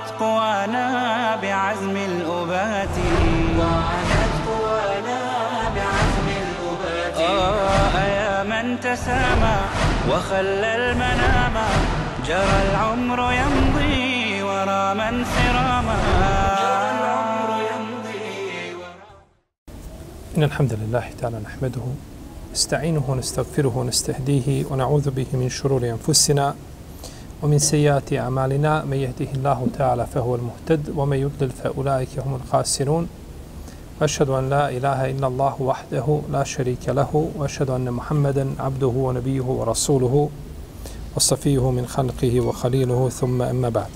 وعادت قوانا بعزم الأبات. وعادت قوانا بعزم الأبات. آه يا من تسامى وخلى المنام. جرى العمر يمضي ورا من سراما. جرى العمر يمضي إن الحمد لله تعالى نحمده نستعينه ونستغفره ونستهديه ونعوذ به من شرور أنفسنا ومن سيئات أعمالنا من يهده الله تعالى فهو المهتد ومن يضلل فأولئك هم الخاسرون. وأشهد أن لا إله إلا الله وحده لا شريك له وأشهد أن محمدا عبده ونبيه ورسوله وصفيه من خلقه وخليله ثم أما بعد.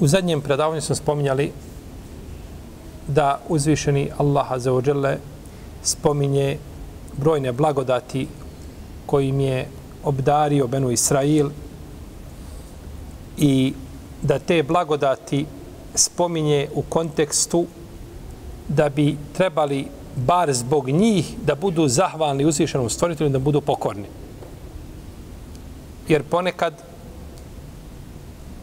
U zadnjem predavanju smo spominjali da uzvišeni Allah Azza wa spominje brojne blagodati kojim je obdario Benu Israil i da te blagodati spominje u kontekstu da bi trebali bar zbog njih da budu zahvalni uzvišenom stvoritelju da budu pokorni. Jer ponekad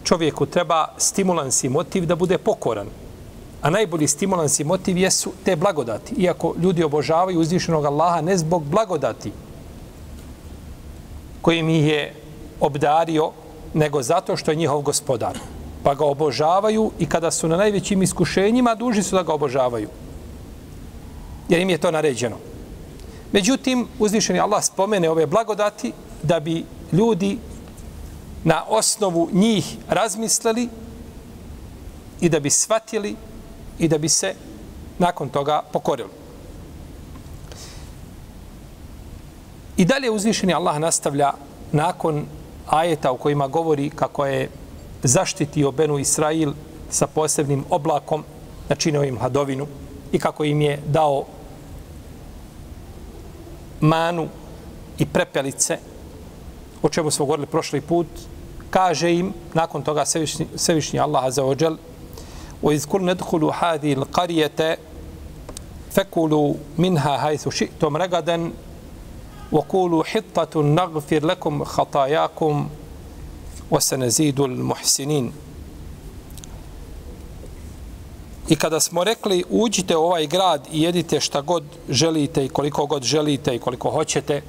čovjeku treba stimulans i motiv da bude pokoran. A najbolji stimulans i motiv jesu te blagodati. Iako ljudi obožavaju uzvišenog Allaha ne zbog blagodati kojim ih je obdario, nego zato što je njihov gospodar. Pa ga obožavaju i kada su na najvećim iskušenjima, duži su da ga obožavaju. Jer im je to naređeno. Međutim, uzvišeni Allah spomene ove blagodati da bi ljudi na osnovu njih razmislili i da bi shvatili i da bi se nakon toga pokorilo. I dalje uzvišeni Allah nastavlja nakon ajeta u kojima govori kako je zaštitio Benu Israil sa posebnim oblakom, načinio im hladovinu i kako im je dao manu i prepelice, o čemu smo govorili prošli put, kaže im, nakon toga Svevišnji, Svevišnji Allah Azza wa وإذ كل ندخل هذه القرية فكلوا منها حيث شئتم رغدا وقولوا حطة نغفر لكم خطاياكم وسنزيد المحسنين I kada smo rekli uđite u ovaj grad i jedite šta god želite i koliko god želite i koliko hoćete,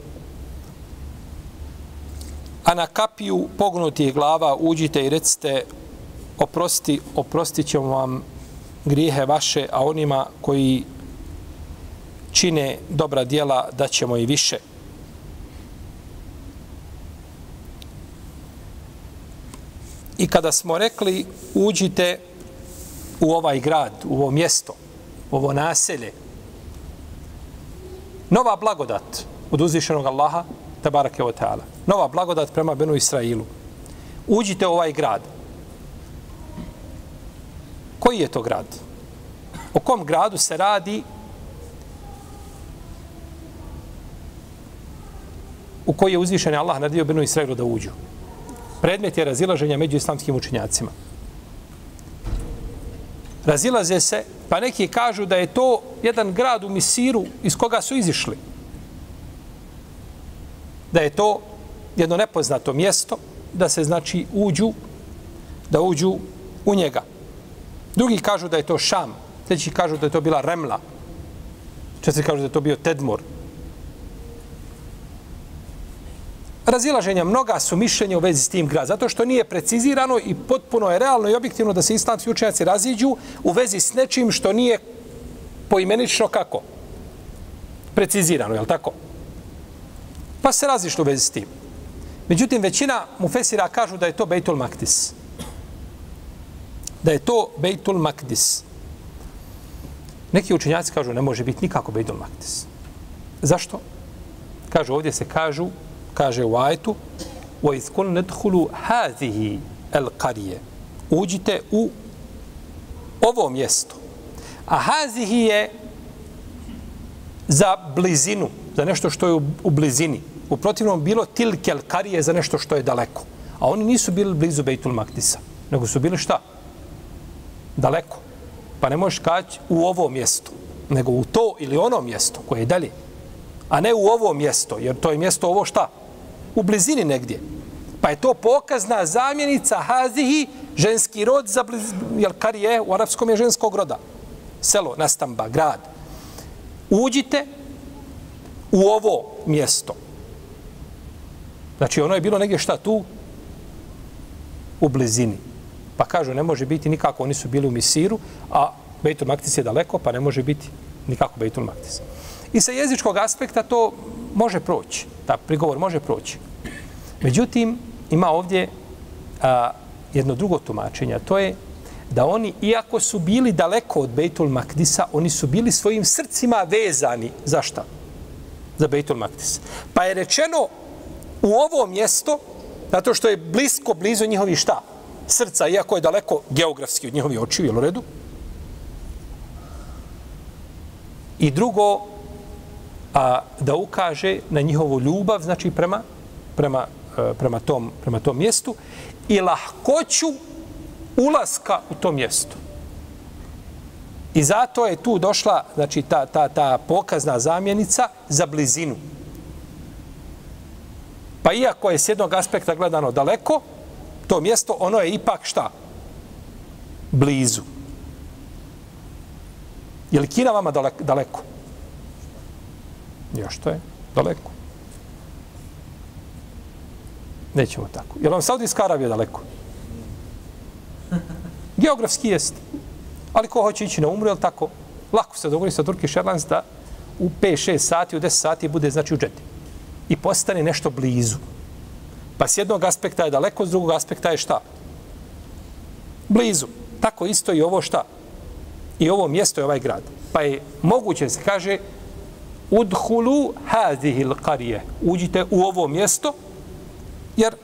a na kapiju pognutih glava uđite i recite oprosti, oprostit ćemo vam grijehe vaše, a onima koji čine dobra dijela da ćemo i više. I kada smo rekli uđite u ovaj grad, u ovo mjesto, u ovo naselje, nova blagodat od uzvišenog Allaha, tabarake o teala, nova blagodat prema Benu Israilu. Uđite u ovaj grad, Koji je to grad? O kom gradu se radi u koji je uzvišen Allah naredio Benu Israilu da uđu? Predmet je razilaženja među islamskim učinjacima. Razilaze se, pa neki kažu da je to jedan grad u Misiru iz koga su izišli. Da je to jedno nepoznato mjesto, da se znači uđu, da uđu u njega. Drugi kažu da je to Šam, treći kažu da je to bila Remla, četiri kažu da je to bio Tedmor. Razilaženja mnoga su mišljenja u vezi s tim grad, zato što nije precizirano i potpuno je realno i objektivno da se islamski učenjaci raziđu u vezi s nečim što nije poimenično kako? Precizirano, je li tako? Pa se razišlo u vezi s tim. Međutim, većina mufesira kažu da je to Bejtul Maktis da je to Bejtul Makdis. Neki učenjaci kažu ne može biti nikako Bejtul Makdis. Zašto? Kažu ovdje se kažu, kaže u ajetu وَإِذْ كُلْ نَدْخُلُوا هَذِهِ الْقَرِيَ Uđite u ovo mjesto. A hazihi je za blizinu, za nešto što je u, u blizini. U protivnom bilo tilkel karije za nešto što je daleko. A oni nisu bili blizu Bejtul Maktisa, nego su bili šta? Daleko. Pa ne možeš kaći u ovo mjesto, nego u to ili ono mjesto koje je dalje. A ne u ovo mjesto, jer to je mjesto ovo šta? U blizini negdje. Pa je to pokazna zamjenica hazihi, ženski rod za blizini, jer karije u arapskom je ženskog roda. Selo, nastamba, grad. Uđite u ovo mjesto. Znači ono je bilo negdje šta tu? U blizini. Pa kažu ne može biti nikako, oni su bili u Misiru, a Bejtul Maktis je daleko, pa ne može biti nikako Bejtul Maktis. I sa jezičkog aspekta to može proći, ta prigovor može proći. Međutim, ima ovdje a, jedno drugo tumačenje, to je da oni, iako su bili daleko od Bejtul Makdisa, oni su bili svojim srcima vezani. Za šta? Za Bejtul Makdis. Pa je rečeno u ovo mjesto, zato što je blisko, blizu njihovi šta? Srca, iako je daleko geografski od njihovi očiju, jel u redu? I drugo, a, da ukaže na njihovu ljubav, znači prema, prema, e, prema, tom, prema tom mjestu, i lahkoću ulaska u to mjesto. I zato je tu došla znači, ta, ta, ta pokazna zamjenica za blizinu. Pa iako je s jednog aspekta gledano daleko, to mjesto, ono je ipak šta? Blizu. Je li Kina vama daleko? Još to je daleko. Nećemo tako. Je li vam Saudijska Arabija daleko? Geografski jest. Ali ko hoće ići na umru, je tako? Lako se dogodi sa Turkish Airlines da u 5-6 sati, u 10 sati bude znači u džeti. I postane nešto blizu. Pa s jednog aspekta je daleko, s drugog aspekta je šta? Blizu. Tako isto i ovo šta? I ovo mjesto je ovaj grad. Pa je moguće se kaže udhulu hadihil karije. Uđite u ovo mjesto, jer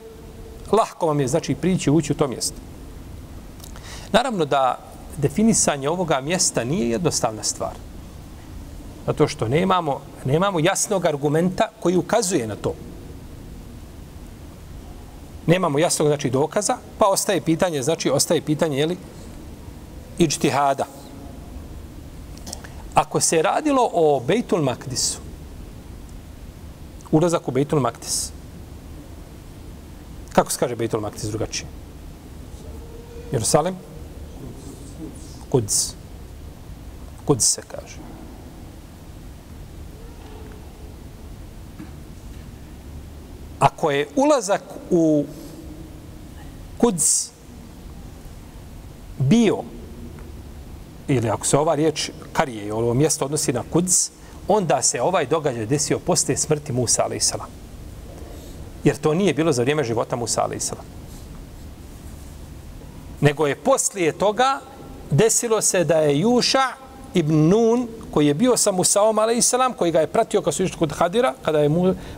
lahko vam je znači prići ući u to mjesto. Naravno da definisanje ovoga mjesta nije jednostavna stvar. Zato što nemamo, nemamo jasnog argumenta koji ukazuje na to. Nemamo jasnog znači, dokaza, pa ostaje pitanje, znači ostaje pitanje, jeli, ijtihada. Ako se radilo o Bejtul Makdisu, ulazak u Bejtul Makdis, kako se kaže Bejtul Makdis drugačije? Jerusalim? Kuds. Kuds se kaže. Ako je ulazak u Kuds bio, ili ako se ova riječ karije, ovo mjesto odnosi na Kuds, onda se ovaj događaj desio posle smrti Musa a.s. Jer to nije bilo za vrijeme života Musa a.s. Nego je poslije toga desilo se da je Juša ibn Nun, koji je bio sa Musaom, a.s. koji ga je pratio kad su išli kod Hadira, kada je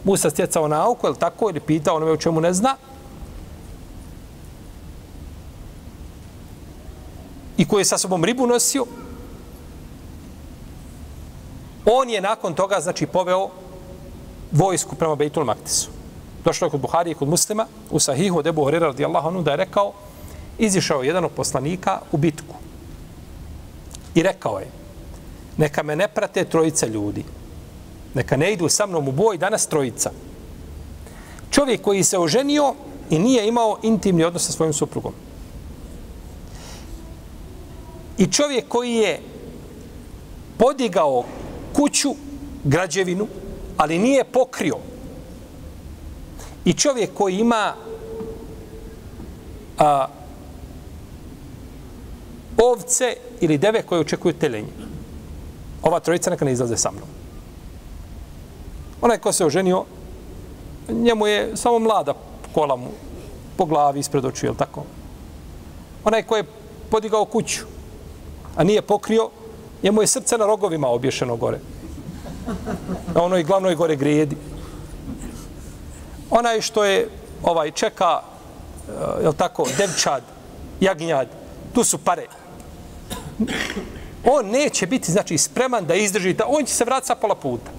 Musa stjecao nauku, ili tako, ili pitao onome o čemu ne zna, i koji je sa sobom ribu nosio, on je nakon toga, znači, poveo vojsku prema Bejtul Maktisu. Došlo je kod Buhari i kod muslima, u sahihu od Ebu Horira radijallahu anhu, da je rekao, izišao jedan od poslanika u bitku. I rekao je, neka me ne prate trojica ljudi. Neka ne idu sa mnom u boj danas trojica. Čovjek koji se oženio i nije imao intimni odnos sa svojim suprugom. I čovjek koji je podigao kuću, građevinu, ali nije pokrio. I čovjek koji ima a, ovce ili deve koje očekuju telenje. Ova trojica neka ne izlaze sa mnom. Onaj ko se oženio, njemu je samo mlada kola mu po glavi ispred očiju, je tako? Onaj ko je podigao kuću, a nije pokrio, njemu je srce na rogovima obješeno gore. A ono i glavno je gore grijedi. onaj što je ovaj čeka eh, je je tako devčad jagnjad tu su pare on neće biti znači spreman da izdrži da on će se vratiti sa pola puta.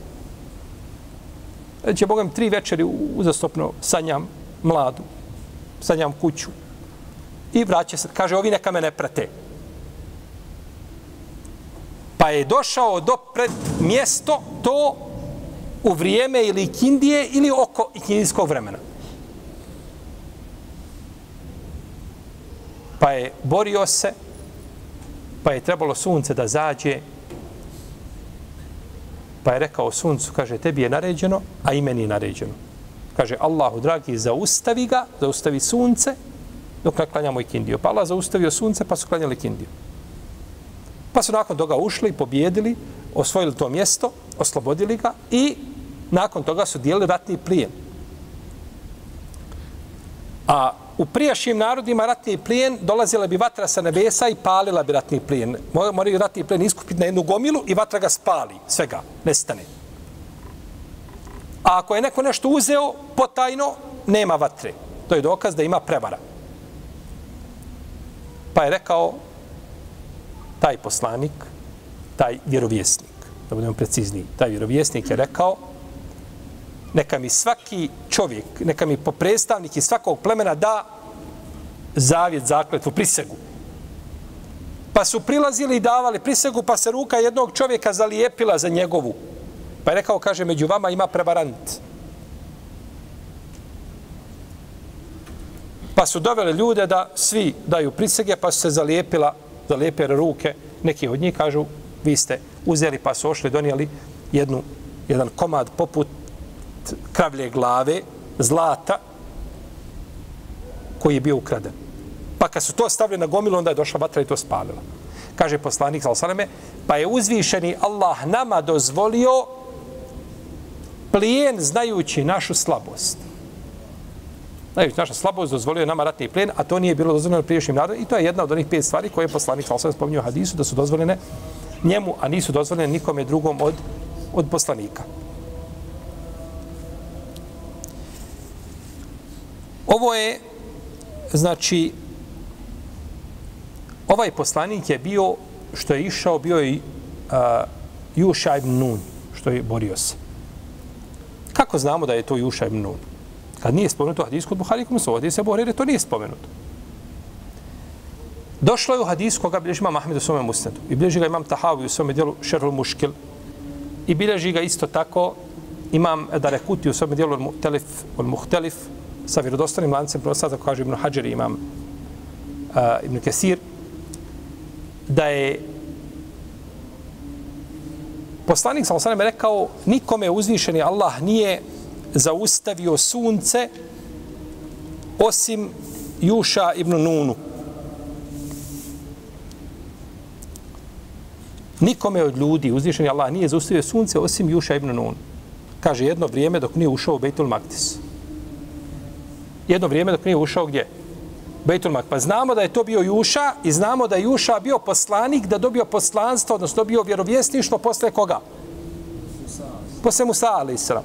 Će bogam tri večeri uzastopno sanjam mladu sanjam kuću i vraća se. Kaže ovi neka me ne prate. Pa je došao do pred mjesto to u vrijeme ili ikindije ili oko ikindijskog vremena. Pa je borio se, pa je trebalo sunce da zađe, pa je rekao suncu, kaže, tebi je naređeno, a i meni je naređeno. Kaže, Allahu, dragi, zaustavi ga, zaustavi sunce, dok naklanjamo ikindiju. i. Pa Allah zaustavio sunce, pa su klanjali ikindiju. Pa su nakon toga ušli, pobjedili, osvojili to mjesto, oslobodili ga i nakon toga su dijelili ratni plijen. A u prijašnjim narodima ratni plijen dolazila bi vatra sa nebesa i palila bi ratni plijen. Moraju ratni plijen iskupiti na jednu gomilu i vatra ga spali, svega, nestane. A ako je neko nešto uzeo potajno, nema vatre. To je dokaz da ima prevara. Pa je rekao taj poslanik, taj vjerovjesnik, da budemo precizniji, taj vjerovjesnik je rekao, neka mi svaki čovjek, neka mi po predstavnik iz svakog plemena da zavjet, zakletvu, prisegu. Pa su prilazili i davali prisegu, pa se ruka jednog čovjeka zalijepila za njegovu. Pa je rekao, kaže, među vama ima prevarant. Pa su doveli ljude da svi daju prisege, pa su se zalijepila zalijepile ruke, neki od njih kažu, vi ste uzeli pa su ošli, donijeli jednu, jedan komad poput kravlje glave, zlata, koji je bio ukraden. Pa kad su to stavili na gomilu, onda je došla vatra i to spalila. Kaže poslanik, salame, pa je uzvišeni Allah nama dozvolio plijen znajući našu slabost. Znajući naša slabost dozvolio nama ratni plijen, a to nije bilo dozvoljeno priješnjim narodom. I to je jedna od onih pet stvari koje je poslanik salame spominio hadisu, da su dozvoljene njemu, a nisu dozvoljene nikome drugom od, od poslanika. Ovo je, znači, ovaj poslanik je bio, što je išao, bio je uh, Juša ibn Nun, što je borio se. Kako znamo da je to Juša ibn Nun? Kad nije spomenuto hadis kod Buhari, kom se ovdje se bori, to nije spomenuto. Došlo je u hadis koga bilježi imam Ahmed u svome musnedu. I bilježi ga imam Tahavi u svome dijelu Šerul Muškil. I bilježi ga isto tako imam Darekuti u svome dijelu Telif, Muhtelif. Al-Muhtelif sa vjerodostanim lancem prosta, tako kaže Ibn Hajar imam uh, Ibn Kesir, da je poslanik sa osanem rekao nikome uzvišeni Allah nije zaustavio sunce osim Juša ibn Nunu. Nikome od ljudi uzvišeni Allah nije zaustavio sunce osim Juša ibn Nunu. Kaže jedno vrijeme dok nije ušao u Bejtul Maktis jedno vrijeme dok nije ušao gdje? Bejtul Mak. Pa znamo da je to bio Juša i znamo da je Juša bio poslanik da dobio poslanstvo, odnosno dobio vjerovjesništvo posle koga? Posle Musa, ali isra.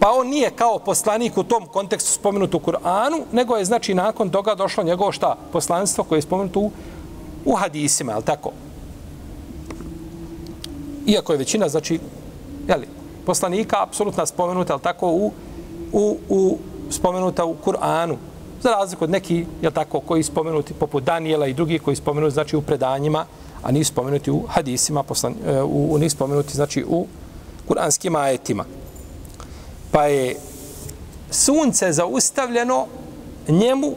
Pa on nije kao poslanik u tom kontekstu spomenut u Kur'anu, nego je znači nakon toga došlo njegovo šta? Poslanstvo koje je spomenuto u, u hadisima, je tako? Iako je većina, znači, jeli, poslanika apsolutno spomenuta, je tako, u u, u spomenuta u Kur'anu. Za razliku od neki, je tako, koji spomenuti poput Daniela i drugi koji spomenuti znači u predanjima, a nisu spomenuti u hadisima, poslan, e, u, u nisu spomenuti znači u kuranskim ajetima. Pa je sunce zaustavljeno njemu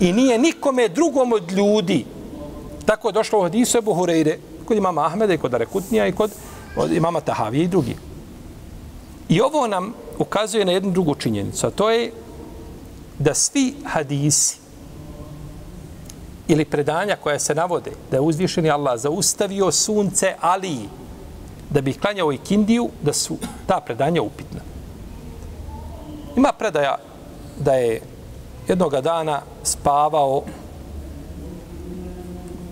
i nije nikome drugom od ljudi. Tako je došlo u hadisu Ebu Hureyre, kod imama Ahmeda i kod Arekutnija i kod imama Tahavije i drugi. I ovo nam ukazuje na jednu drugu činjenicu, a to je da svi hadisi ili predanja koja se navode da je uzvišeni Allah zaustavio sunce Ali da bi klanjao i Kindiju, da su ta predanja upitna. Ima predaja da je jednoga dana spavao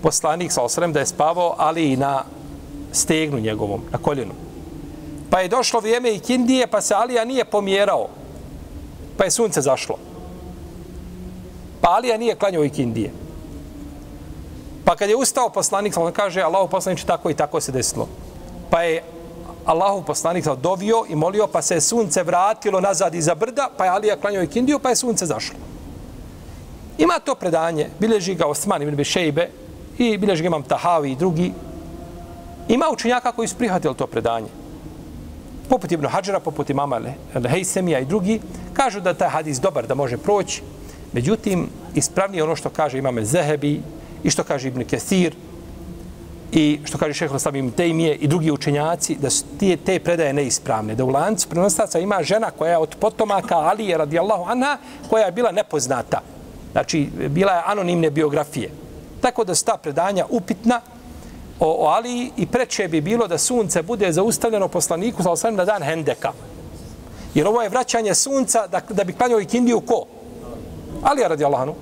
poslanik sa osrem da je spavao Ali na stegnu njegovom, na koljenu. Pa je došlo vrijeme i Kindije, pa se Alija nije pomjerao. Pa je sunce zašlo. Pa Alija nije klanjao i Kindije. Pa kad je ustao poslanik, on kaže, Allahu poslanik tako i tako se desilo. Pa je Allahu poslanik dovio i molio, pa se sunce vratilo nazad iza brda, pa je Alija klanjao i Kindiju, pa je sunce zašlo. Ima to predanje, bilježi ga Osman ibn Bešejbe i bilježi ga imam Tahavi i drugi. Ima učenjaka koji su prihvatili to predanje. Poput Ibn Hadžara, poput imama Lehejsemija i drugi, kažu da taj hadis dobar, da može proći. Međutim, ispravnije ono što kaže imame Zehebi i što kaže Ibn Kesir i što kaže šeho Islam Ibn Tejmije i drugi učenjaci, da su te, te predaje neispravne. Da u lancu prenostaca ima žena koja je od potomaka Alije radijallahu anha, koja je bila nepoznata. Znači, bila je anonimne biografije. Tako da su ta predanja upitna o, o Ali i preče bi bilo da sunce bude zaustavljeno poslaniku sa na dan Hendeka. Jer ovo je vraćanje sunca da, da bi klanjao i kindiju ko? Ali radi Allahanu.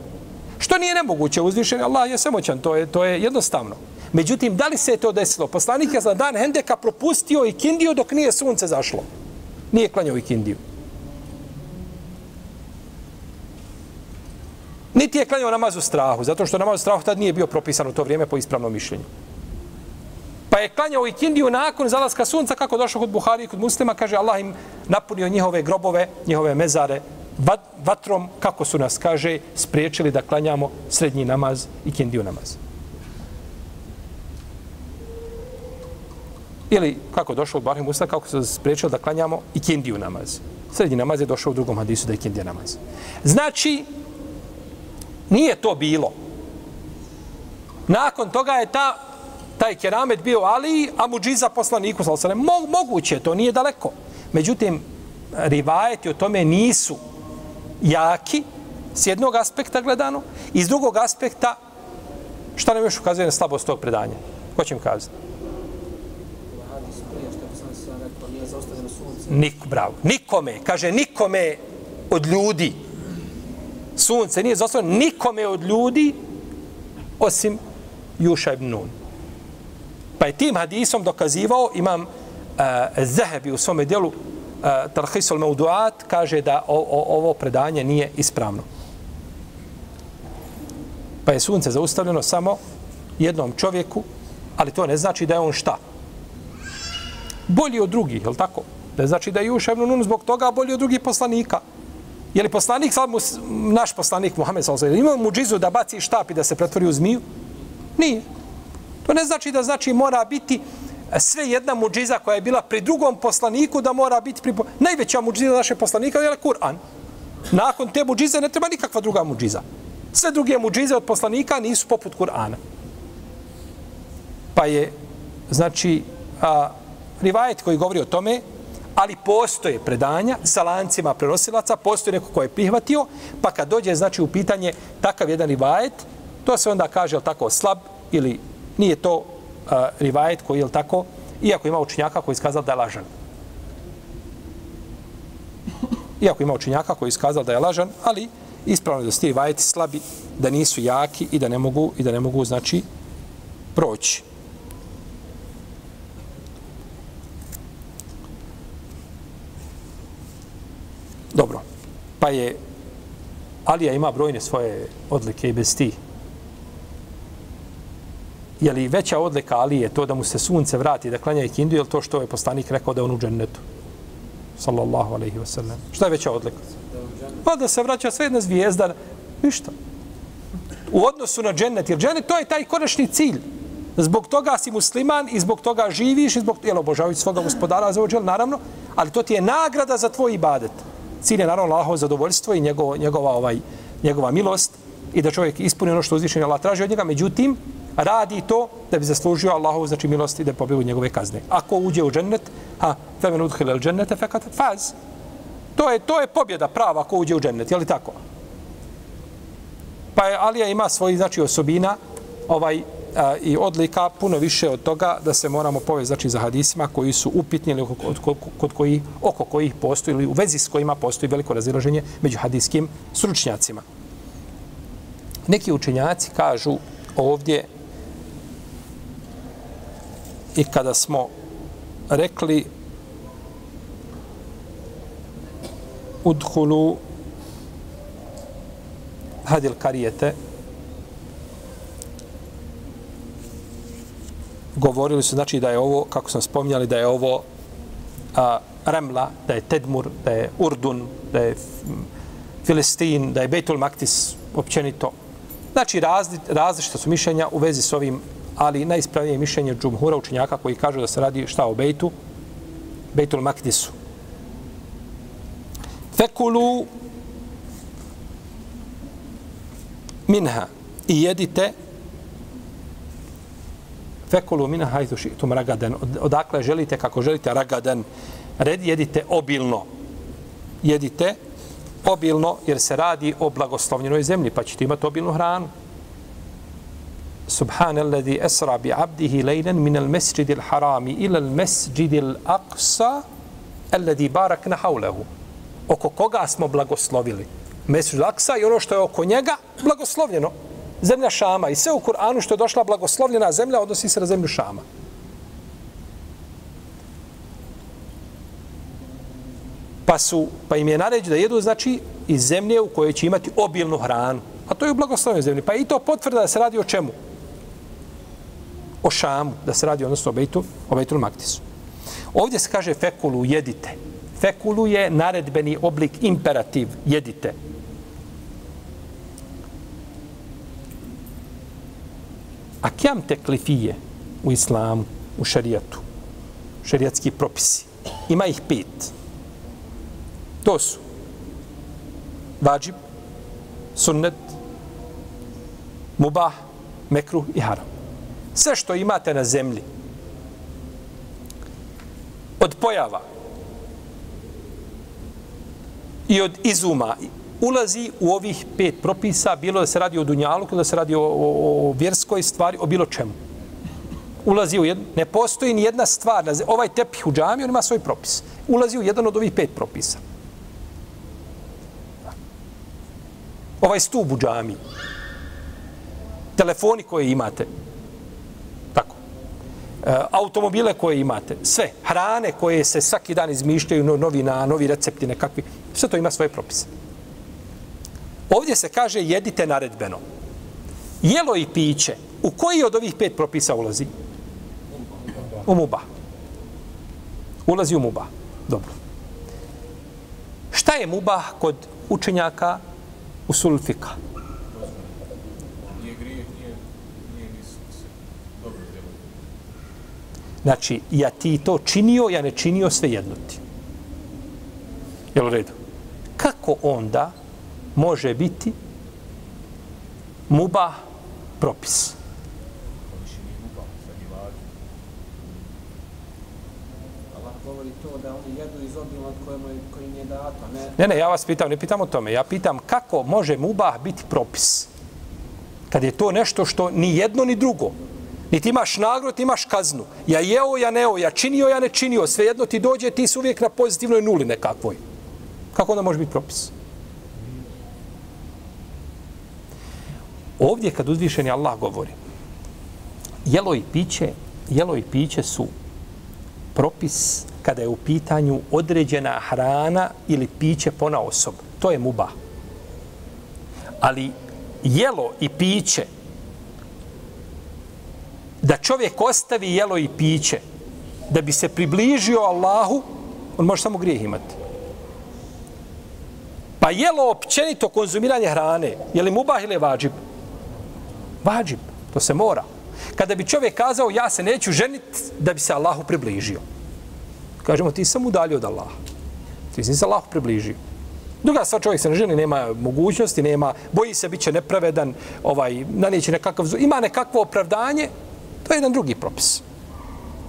Što nije nemoguće uzvišenje, Allah je svemoćan, to je, to je jednostavno. Međutim, da li se je to desilo? Poslanik je za dan Hendeka propustio i kindiju dok nije sunce zašlo. Nije klanjao i kindiju. Niti je klanjao namaz u strahu, zato što namaz u strahu tad nije bio propisan u to vrijeme po ispravnom mišljenju. Pa je klanjao i kindiju nakon zalaska sunca, kako došao kod Buhari i kod muslima, kaže Allah im napunio njihove grobove, njihove mezare, vatrom, kako su nas, kaže, spriječili da klanjamo srednji namaz i kindiju namaz. Ili, kako došao od Bahri Musa, kako su spriječili da klanjamo i kindiju namaz. Srednji namaz je došao u drugom hadisu da je kindija namaz. Znači, Nije to bilo. Nakon toga je ta, taj keramet bio Ali, a muđiza poslaniku, sal sal, Mo, moguće, to nije daleko. Međutim, rivajeti o tome nisu jaki, s jednog aspekta gledano, i s drugog aspekta, šta nam još ukazuje na slabost tog predanja? Ko će mi kazati? Nik, bravo. Nikome, kaže nikome od ljudi, sunce nije zostavljeno nikome od ljudi osim Juša ibn Nun. Pa je tim hadisom dokazivao, imam uh, Zehebi u svome dijelu uh, Tarhisul Mauduat, kaže da o, o, ovo predanje nije ispravno. Pa je sunce zaustavljeno samo jednom čovjeku, ali to ne znači da je on šta? Bolji od drugih, je li tako? Ne znači da je Juša ibn Nun zbog toga bolji od drugih poslanika. Je li poslanik, naš poslanik Muhammed sallallahu imao ima muđizu da baci štap i da se pretvori u zmiju? Nije. To ne znači da znači mora biti sve jedna muđiza koja je bila pri drugom poslaniku da mora biti pri... Najveća muđiza naše poslanika je Kur'an. Nakon te muđize ne treba nikakva druga muđiza. Sve druge muđize od poslanika nisu poput Kur'ana. Pa je, znači, a, rivajet koji govori o tome, ali postoje predanja sa lancima prenosilaca, postoje neko ko je prihvatio, pa kad dođe znači u pitanje takav jedan rivajet, to se onda kaže je tako slab ili nije to uh, rivajet koji je tako, iako ima učinjaka koji iskazal da je lažan. Iako ima učinjaka koji iskazal da je lažan, ali ispravno je da su ti rivajeti slabi, da nisu jaki i da ne mogu, i da ne mogu znači, proći. Dobro. Pa je Alija ima brojne svoje odlike i bez tih Je li veća odlika Alije to da mu se sunce vrati da klanja ikindiju, je li to što je poslanik rekao da je on u džennetu? Sallallahu alaihi wa sallam. Šta je veća odlika? Pa da se vraća sve jedna zvijezda. Ništa. U odnosu na džennet. Jer džennet to je taj konačni cilj. Zbog toga si musliman i zbog toga živiš i zbog jel, obožavajući svoga gospodara za ođel, naravno. Ali to ti je nagrada za tvoj ibadet cilj je naravno Allahovo zadovoljstvo i njegova, njegova, ovaj, njegova milost i da čovjek ispuni ono što uzvišenje Allah traži od njega, međutim, radi to da bi zaslužio Allahovu znači milosti da pobiju njegove kazne. Ako uđe u džennet, ha, femen udhile u džennete, fekat faz. To je, to je pobjeda prava ako uđe u džennet, je li tako? Pa je Alija ima svoji znači osobina, ovaj a, i odlika puno više od toga da se moramo povezati znači za hadisima koji su upitni ili kod, kod, kod koji, oko kojih postoji ili u vezi s kojima postoji veliko razilaženje među hadiskim stručnjacima. Neki učenjaci kažu ovdje i kada smo rekli udhulu hadil karijete govorili su znači da je ovo kako smo spominjali da je ovo a, Remla, da je Tedmur, da je Urdun, da je Filistin, da je Betul Maktis općenito. Znači razli, različita su mišljenja u vezi s ovim ali najispravnije mišljenje džumhura učenjaka koji kažu da se radi šta o Bejtu, Bejtul Makdisu. Fekulu minha i jedite fekulu minha hajtu šitum ragaden. Odakle želite, kako želite, ragaden. Red jedite obilno. Jedite obilno jer se radi o blagoslovljenoj zemlji, pa ćete imati obilnu hranu. سبحان الذي bi abdihi ليلا من المسجد الحرام إلى المسجد ila al باركنا حوله barakna. Oko koga smo blagoslovili? Mesjid al i ono što je oko njega blagoslovljeno. Zemlja Šama i sve u Kur'anu što je došla blagoslovljena zemlja odnosi se na zemlju Šama. pa su pa im je naređeno da jedu znači iz zemlje u kojoj će imati obilnu hranu. A to je u blagoslovnoj zemlji. Pa i to potvrda da se radi o čemu? O Šamu, da se radi odnosno o Bejtu, o Bejtu Maktisu. Ovdje se kaže fekulu, jedite. Fekulu je naredbeni oblik imperativ, jedite. A kjam teklifije u islamu, u šarijatu, šarijatski propisi? Ima ih pet. To su vađib, sunnet, mubah, mekruh i haram. Sve što imate na zemlji od pojava i od izuma ulazi u ovih pet propisa, bilo da se radi o dunjalu, da se radi o, o, o vjerskoj stvari, o bilo čemu. Ulazi u jedno, ne postoji ni jedna stvar, ovaj tepih u džami, on ima svoj propis. Ulazi u jedan od ovih pet propisa. ovaj stup u džami, telefoni koje imate, E, automobile koje imate, sve, hrane koje se svaki dan izmišljaju, novi na, novi recepti nekakvi, sve to ima svoje propise. Ovdje se kaže jedite naredbeno. Jelo i piće, u koji od ovih pet propisa ulazi? U muba. Ulazi u muba. Dobro. Šta je muba kod učenjaka usul fika. Znači, ja ti to činio, ja ne činio sve jedno ti. Jel u redu? Kako onda može biti muba propis? govori to da oni jedu iz obilnog kojim, kojim je dato, ne... Ne, ne, ja vas pitam, ne pitam o tome. Ja pitam kako može mubah biti propis? Kad je to nešto što ni jedno ni drugo. Niti imaš nagrod, ti imaš kaznu. Ja jeo, ja neo, ja činio, ja ne činio. Svejedno ti dođe, ti si uvijek na pozitivnoj nuli nekakvoj. Kako onda može biti propis? Ovdje kad uzvišeni Allah govori, jelo i piće, jelo i piće su propis kada je u pitanju određena hrana ili piće pona osob. To je muba. Ali jelo i piće, da čovjek ostavi jelo i piće, da bi se približio Allahu, on može samo grijeh imati. Pa jelo općenito konzumiranje hrane, je li mubah ili vađib? Vađib, to se mora. Kada bi čovjek kazao ja se neću ženiti da bi se Allahu približio. Kažemo ti sam udalio od Allaha. Ti si se Allahu približio. Druga stvar čovjek se ne ženi, nema mogućnosti, nema, boji se, bit će nepravedan, ovaj, nanijeće nekakav, ima nekakvo opravdanje, to je jedan drugi propis.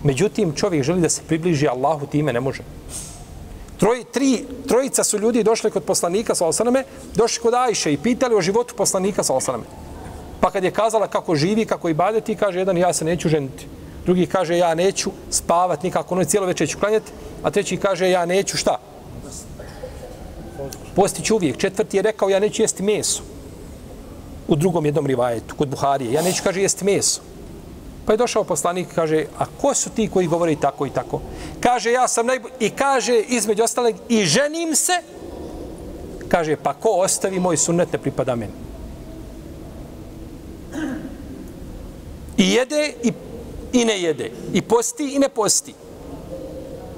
Međutim, čovjek želi da se približi Allahu, time ne može. Troj, tri, trojica su ljudi došli kod poslanika, sa osaname, došli kod Ajše i pitali o životu poslanika, sa osaname. Pa kad je kazala kako živi, kako i badeti, kaže jedan, ja se neću ženiti. Drugi kaže, ja neću spavat nikako, ono cijelo večer ću klanjati. A treći kaže, ja neću šta? Postiću uvijek. Četvrti je rekao, ja neću jesti meso. U drugom jednom rivajetu, kod Buharije. Ja neću, kaže, jesti meso. Pa je došao poslanik i kaže, a ko su ti koji govore tako i tako? Kaže, ja sam najbolji. I kaže, između ostalog, i ženim se Kaže, pa ko ostavi moj sunnet ne pripada meni. I jede i, i ne jede. I posti i ne posti.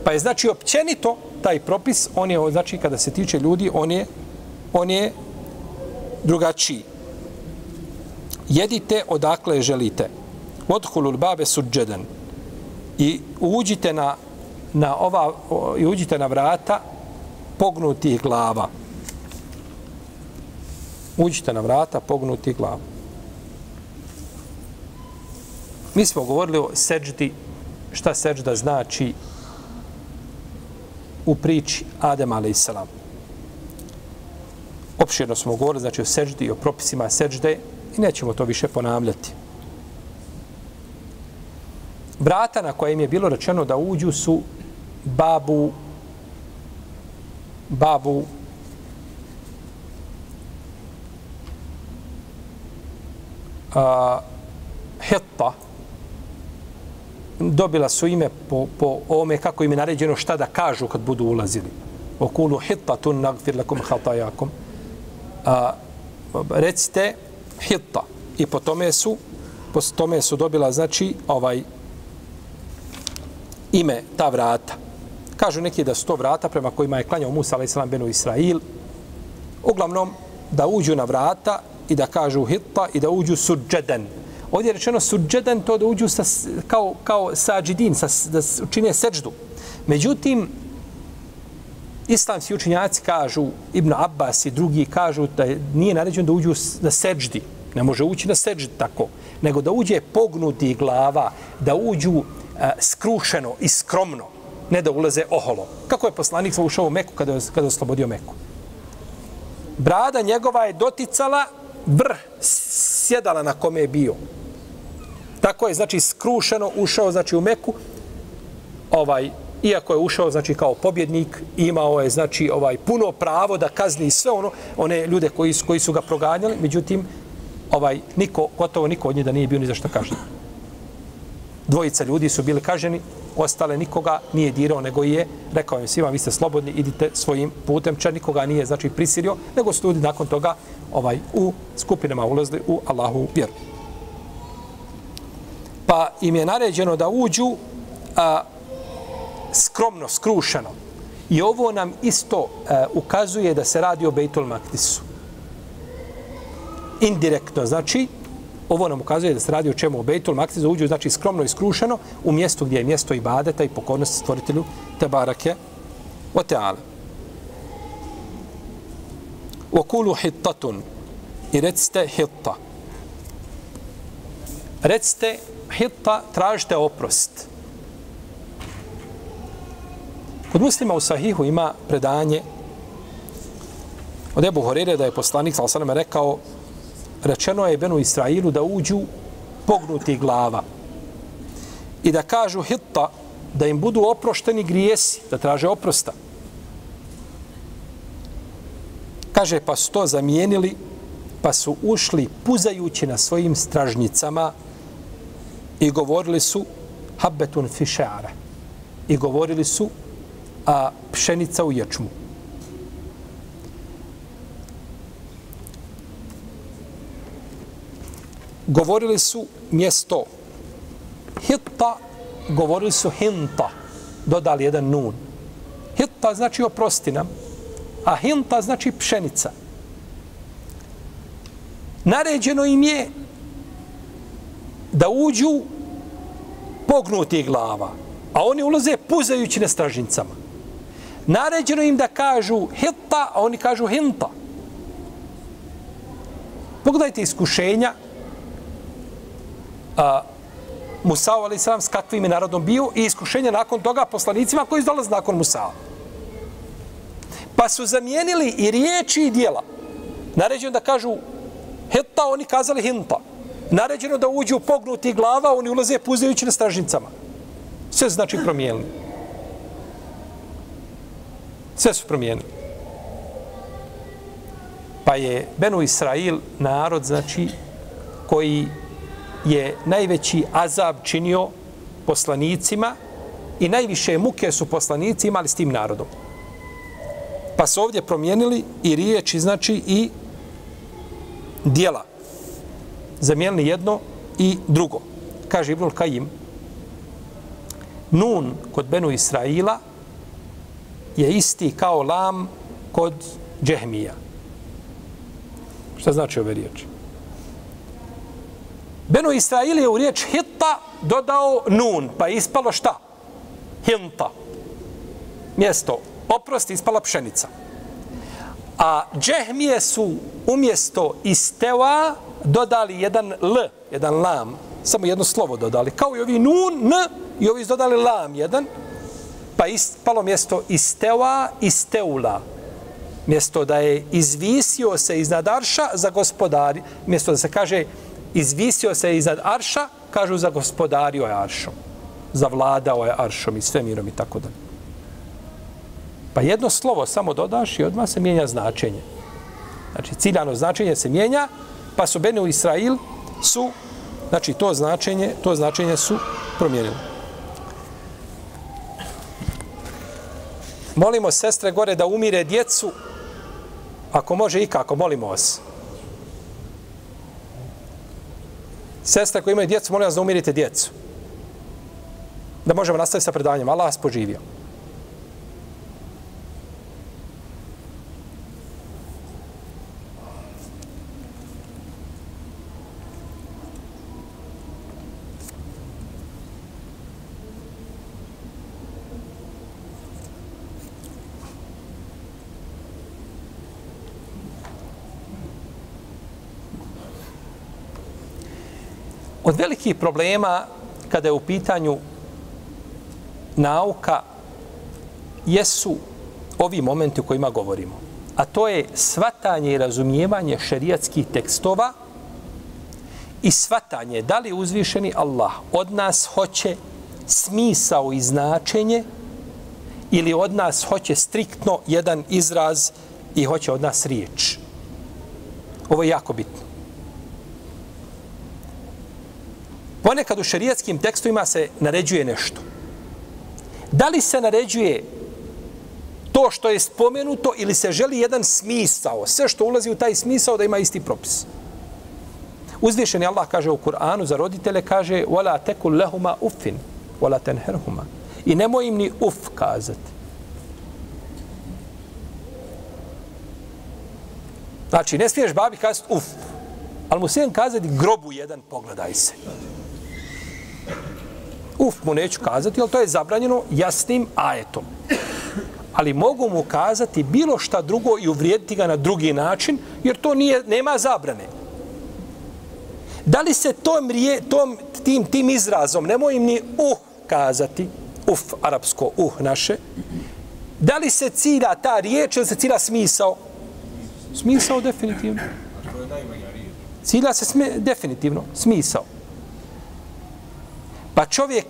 Pa je znači općenito taj propis, on je, znači kada se tiče ljudi, on je, on je drugačiji. Jedite odakle želite. Odhulul babe suđeden. I uđite na, na ova, i uđite na vrata pognutih glava. Uđite na vrata pognutih glava. Mi smo govorili o seđdi, šta seđda znači u priči Adem a.s. Opširno smo govorili znači o seđdi i o propisima seđde i nećemo to više ponavljati. Brata na kojem je bilo rečeno da uđu su babu babu a, Hitta, dobila su ime po, po ome kako im je naređeno šta da kažu kad budu ulazili. Okulu hitta tun nagfir lakum hatajakum. A, recite hitta. I po tome su, po tome su dobila, znači, ovaj ime, ta vrata. Kažu neki da su to vrata prema kojima je klanjao Musa, a.s. benu Israil. Uglavnom, da uđu na vrata i da kažu hitta i da uđu suđeden. Ovdje je rečeno suđeden to da uđu sa, kao, kao sađidin, sa, da učine seđdu. Međutim, islamski učinjaci kažu, Ibn Abbas i drugi kažu da nije naređeno da uđu na seđdi. Ne može ući na seđdi tako. Nego da uđe pognuti glava, da uđu E, skrušeno i skromno. Ne da ulaze oholo. Kako je poslanik ušao u Meku kada, je, kada je oslobodio Meku? Brada njegova je doticala vrh sjedala na kome je bio. Tako je, znači, skrušeno ušao, znači, u Meku, ovaj, iako je ušao, znači, kao pobjednik, imao je, znači, ovaj, puno pravo da kazni sve ono, one ljude koji su, koji su ga proganjali, međutim, ovaj, niko, gotovo niko od njih da nije bio ni za što kažnjen. Dvojica ljudi su bili kaženi, ostale nikoga nije dirao, nego je rekao im svima, vi ste slobodni, idite svojim putem, čar nikoga nije, znači, prisilio, nego su ljudi nakon toga ovaj u skupinama ulazili u Allahu vjeru pa im je naređeno da uđu a, skromno, skrušeno. I ovo nam isto a, ukazuje da se radi o Bejtul Maktisu. Indirektno, znači, ovo nam ukazuje da se radi o čemu o Bejtul Maktisu, uđu, znači, skromno i skrušeno u mjestu gdje je mjesto ibadeta i pokornosti stvoritelju Tebarake o Teala. Okulu hittatun i recite hitta. Recite hitta, tražite oprost. Kod muslima u Sahihu ima predanje od Ebu Horire da je poslanik sal rekao rečeno je Benu Israilu da uđu pognuti glava i da kažu hitta da im budu oprošteni grijesi, da traže oprosta. Kaže, pa su to zamijenili, pa su ušli puzajući na svojim stražnicama i govorili su habetun fišara i govorili su a pšenica u ječmu. Govorili su mjesto hitta, govorili su hinta, dodali jedan nun. Hitta znači oprosti nam, a hinta znači pšenica. Naređeno im je da uđu pognuti glava, a oni ulaze puzajući na stražnicama. Naređeno im da kažu hitta, a oni kažu hinta. Pogledajte iskušenja a, Musa, ali sam s kakvim je narodom bio i iskušenje nakon toga poslanicima koji izdolaze nakon Musa. Pa su zamijenili i riječi i dijela. Naređeno da kažu heta, oni kazali hinta naređeno da uđu pognuti glava, oni ulaze puzajući na stražnicama. Sve znači promijenili. Sve su promijenili. Pa je Benu Israil narod, znači, koji je najveći azab činio poslanicima i najviše muke su poslanici imali s tim narodom. Pa su ovdje promijenili i riječi, znači i dijela. Zamijenili jedno i drugo. Kaže Ibnul Kajim, Nun kod Benu Israila je isti kao lam kod Džehmija. Šta znači ove riječi? Benu Israil je u riječ hitta dodao nun, pa je ispalo šta? Hinta. Mjesto. Oprosti, ispala pšenica. A džehmije su umjesto isteva dodali jedan l, jedan lam, samo jedno slovo dodali. Kao i ovi nun, n, i ovi dodali lam jedan, pa ispalo mjesto isteva, isteula. Mjesto da je izvisio se iznad arša za gospodari, mjesto da se kaže izvisio se iznad arša, kažu za gospodario je aršom. Zavladao je aršom i svemirom i tako dalje. Pa jedno slovo samo dodaš i odmah se mijenja značenje. Znači, ciljano značenje se mijenja, pa su Benu Israil su, znači, to značenje, to značenje su promijenili. Molimo sestre gore da umire djecu, ako može i kako, molimo vas. Sestra koja imaju djecu, molim vas da umirite djecu. Da možemo nastaviti sa predanjem. Allah vas poživio. Od velikih problema kada je u pitanju nauka jesu ovi momenti o kojima govorimo. A to je svatanje i razumijevanje šerijatskih tekstova i svatanje da li uzvišeni Allah od nas hoće smisao i značenje ili od nas hoće striktno jedan izraz i hoće od nas riječ. Ovo je jako bitno. Ponekad u šerijatskim tekstovima se naređuje nešto. Da li se naređuje to što je spomenuto ili se želi jedan smisao, sve što ulazi u taj smisao da ima isti propis. Uzvišeni Allah kaže u Kur'anu za roditelje, kaže وَلَا تَكُلْ لَهُمَا أُفِّن وَلَا تَنْهَرْهُمَا I nemoj im ni uf kazati. Znači, ne smiješ babi kazati uf, ali mu svijem kazati grobu jedan, pogledaj se. Uf mu neću kazati, ali to je zabranjeno jasnim ajetom. Ali mogu mu kazati bilo šta drugo i uvrijediti ga na drugi način, jer to nije, nema zabrane. Da li se tom, rije, tom tim, tim izrazom, nemoj im ni uh kazati, uf, arapsko uh naše, da li se cilja ta riječ ili se cilja smisao? Smisao definitivno. Cilja se sme, definitivno, smisao. Pa čovjek,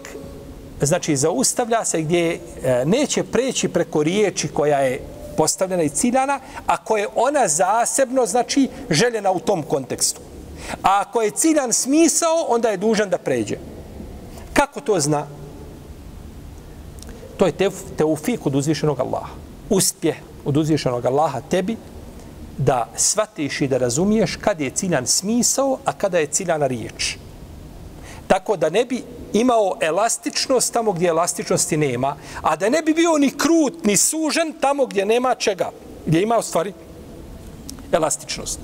znači, zaustavlja se gdje e, neće preći preko riječi koja je postavljena i ciljana, a koja je ona zasebno, znači, željena u tom kontekstu. A ako je ciljan smisao, onda je dužan da pređe. Kako to zna? To je teufik od uzvišenog Allaha. Uspjeh od uzvišenog Allaha tebi da shvatiš i da razumiješ kad je ciljan smisao, a kada je ciljana riječ. Tako da ne bi imao elastičnost tamo gdje elastičnosti nema, a da ne bi bio ni krut, ni sužen tamo gdje nema čega, gdje ima u stvari elastičnost.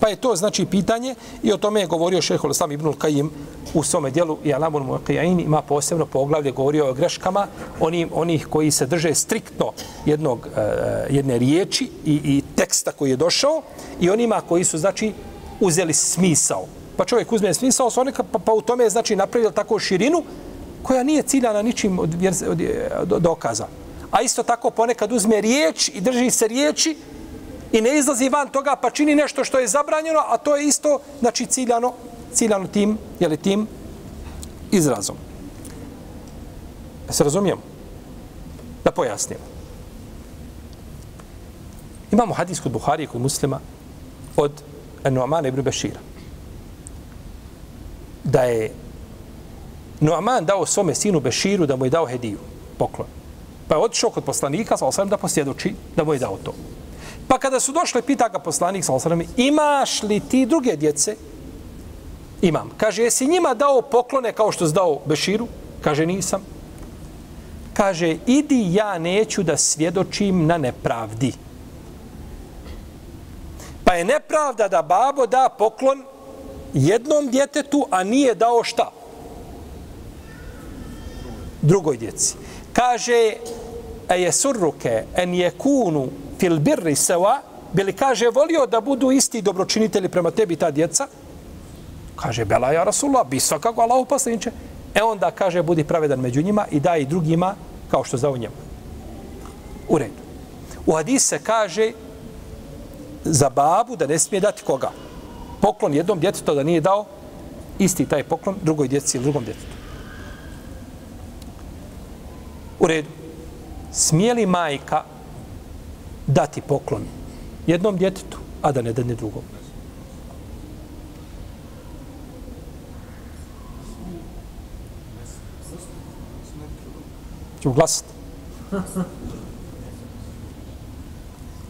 Pa je to znači pitanje i o tome je govorio šeho Islam ibnul Kajim u svome dijelu i Alamun Muqajain ima posebno poglavlje govorio o greškama onim, onih koji se drže striktno jednog, uh, jedne riječi i, i teksta koji je došao i onima koji su znači uzeli smisao pa čovjek uzme smisao sonika, pa, pa u tome je znači napravio tako širinu koja nije ciljana ničim od, od, od dokaza. A isto tako ponekad uzme riječ i drži se riječi i ne izlazi van toga pa čini nešto što je zabranjeno, a to je isto znači ciljano, ciljano tim, je li tim izrazom. E, se razumijemo? Da pojasnimo. Imamo hadis kod Buhari kod muslima od Nu'mana ibn Bešira da je Noaman dao svome sinu Beširu da mu je dao hediju, poklon. Pa je otišao kod poslanika, sa osam, da posvjedoči da mu je dao to. Pa kada su došle, pita ga poslanik, sa osam, imaš li ti druge djece? Imam. Kaže, jesi njima dao poklone kao što si dao Beširu? Kaže, nisam. Kaže, idi, ja neću da svjedočim na nepravdi. Pa je nepravda da babo da poklon jednom djetetu, a nije dao šta? Drugoj djeci. Kaže, a je surruke en je kunu fil birri seva, bili kaže, volio da budu isti dobročinitelji prema tebi ta djeca? Kaže, bela ja Rasulullah, bi svakako Allah uposliniče. E onda kaže, budi pravedan među njima i daj drugima kao što zao njemu. U redu. U hadis se kaže za babu da ne smije dati koga? Poklon jednom djetetu da nije dao isti taj poklon drugoj djeci ili drugom djetetu. U redu. Smije li majka dati poklon jednom djetetu, a da ne dane drugom? Ćemo glasati.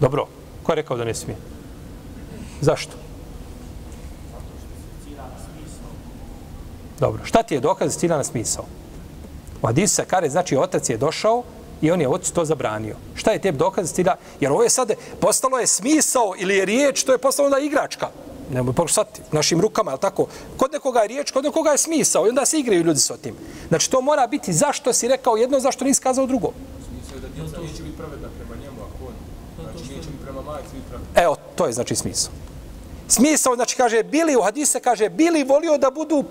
Dobro. Ko je rekao da ne smije? Zašto? Dobro. Šta ti je dokaz da na smisao? U hadisu se kare, znači otac je došao i on je ocu to zabranio. Šta je tebi dokaz da Jer ovo je sad, postalo je smisao ili je riječ, to je postalo onda igračka. Ne mogu pokušati našim rukama, ali tako? Kod nekoga je riječ, kod nekoga je smisao i onda se igraju ljudi sa tim. Znači to mora biti zašto si rekao jedno, zašto nisi kazao drugo. Smisao je da djeca neće biti pravedna prema njemu, ako on. Znači neće biti prema majici biti pravedna. Evo, to je znači smisao. Smisao, znači kaže, bili u hadise, kaže, bili volio da budu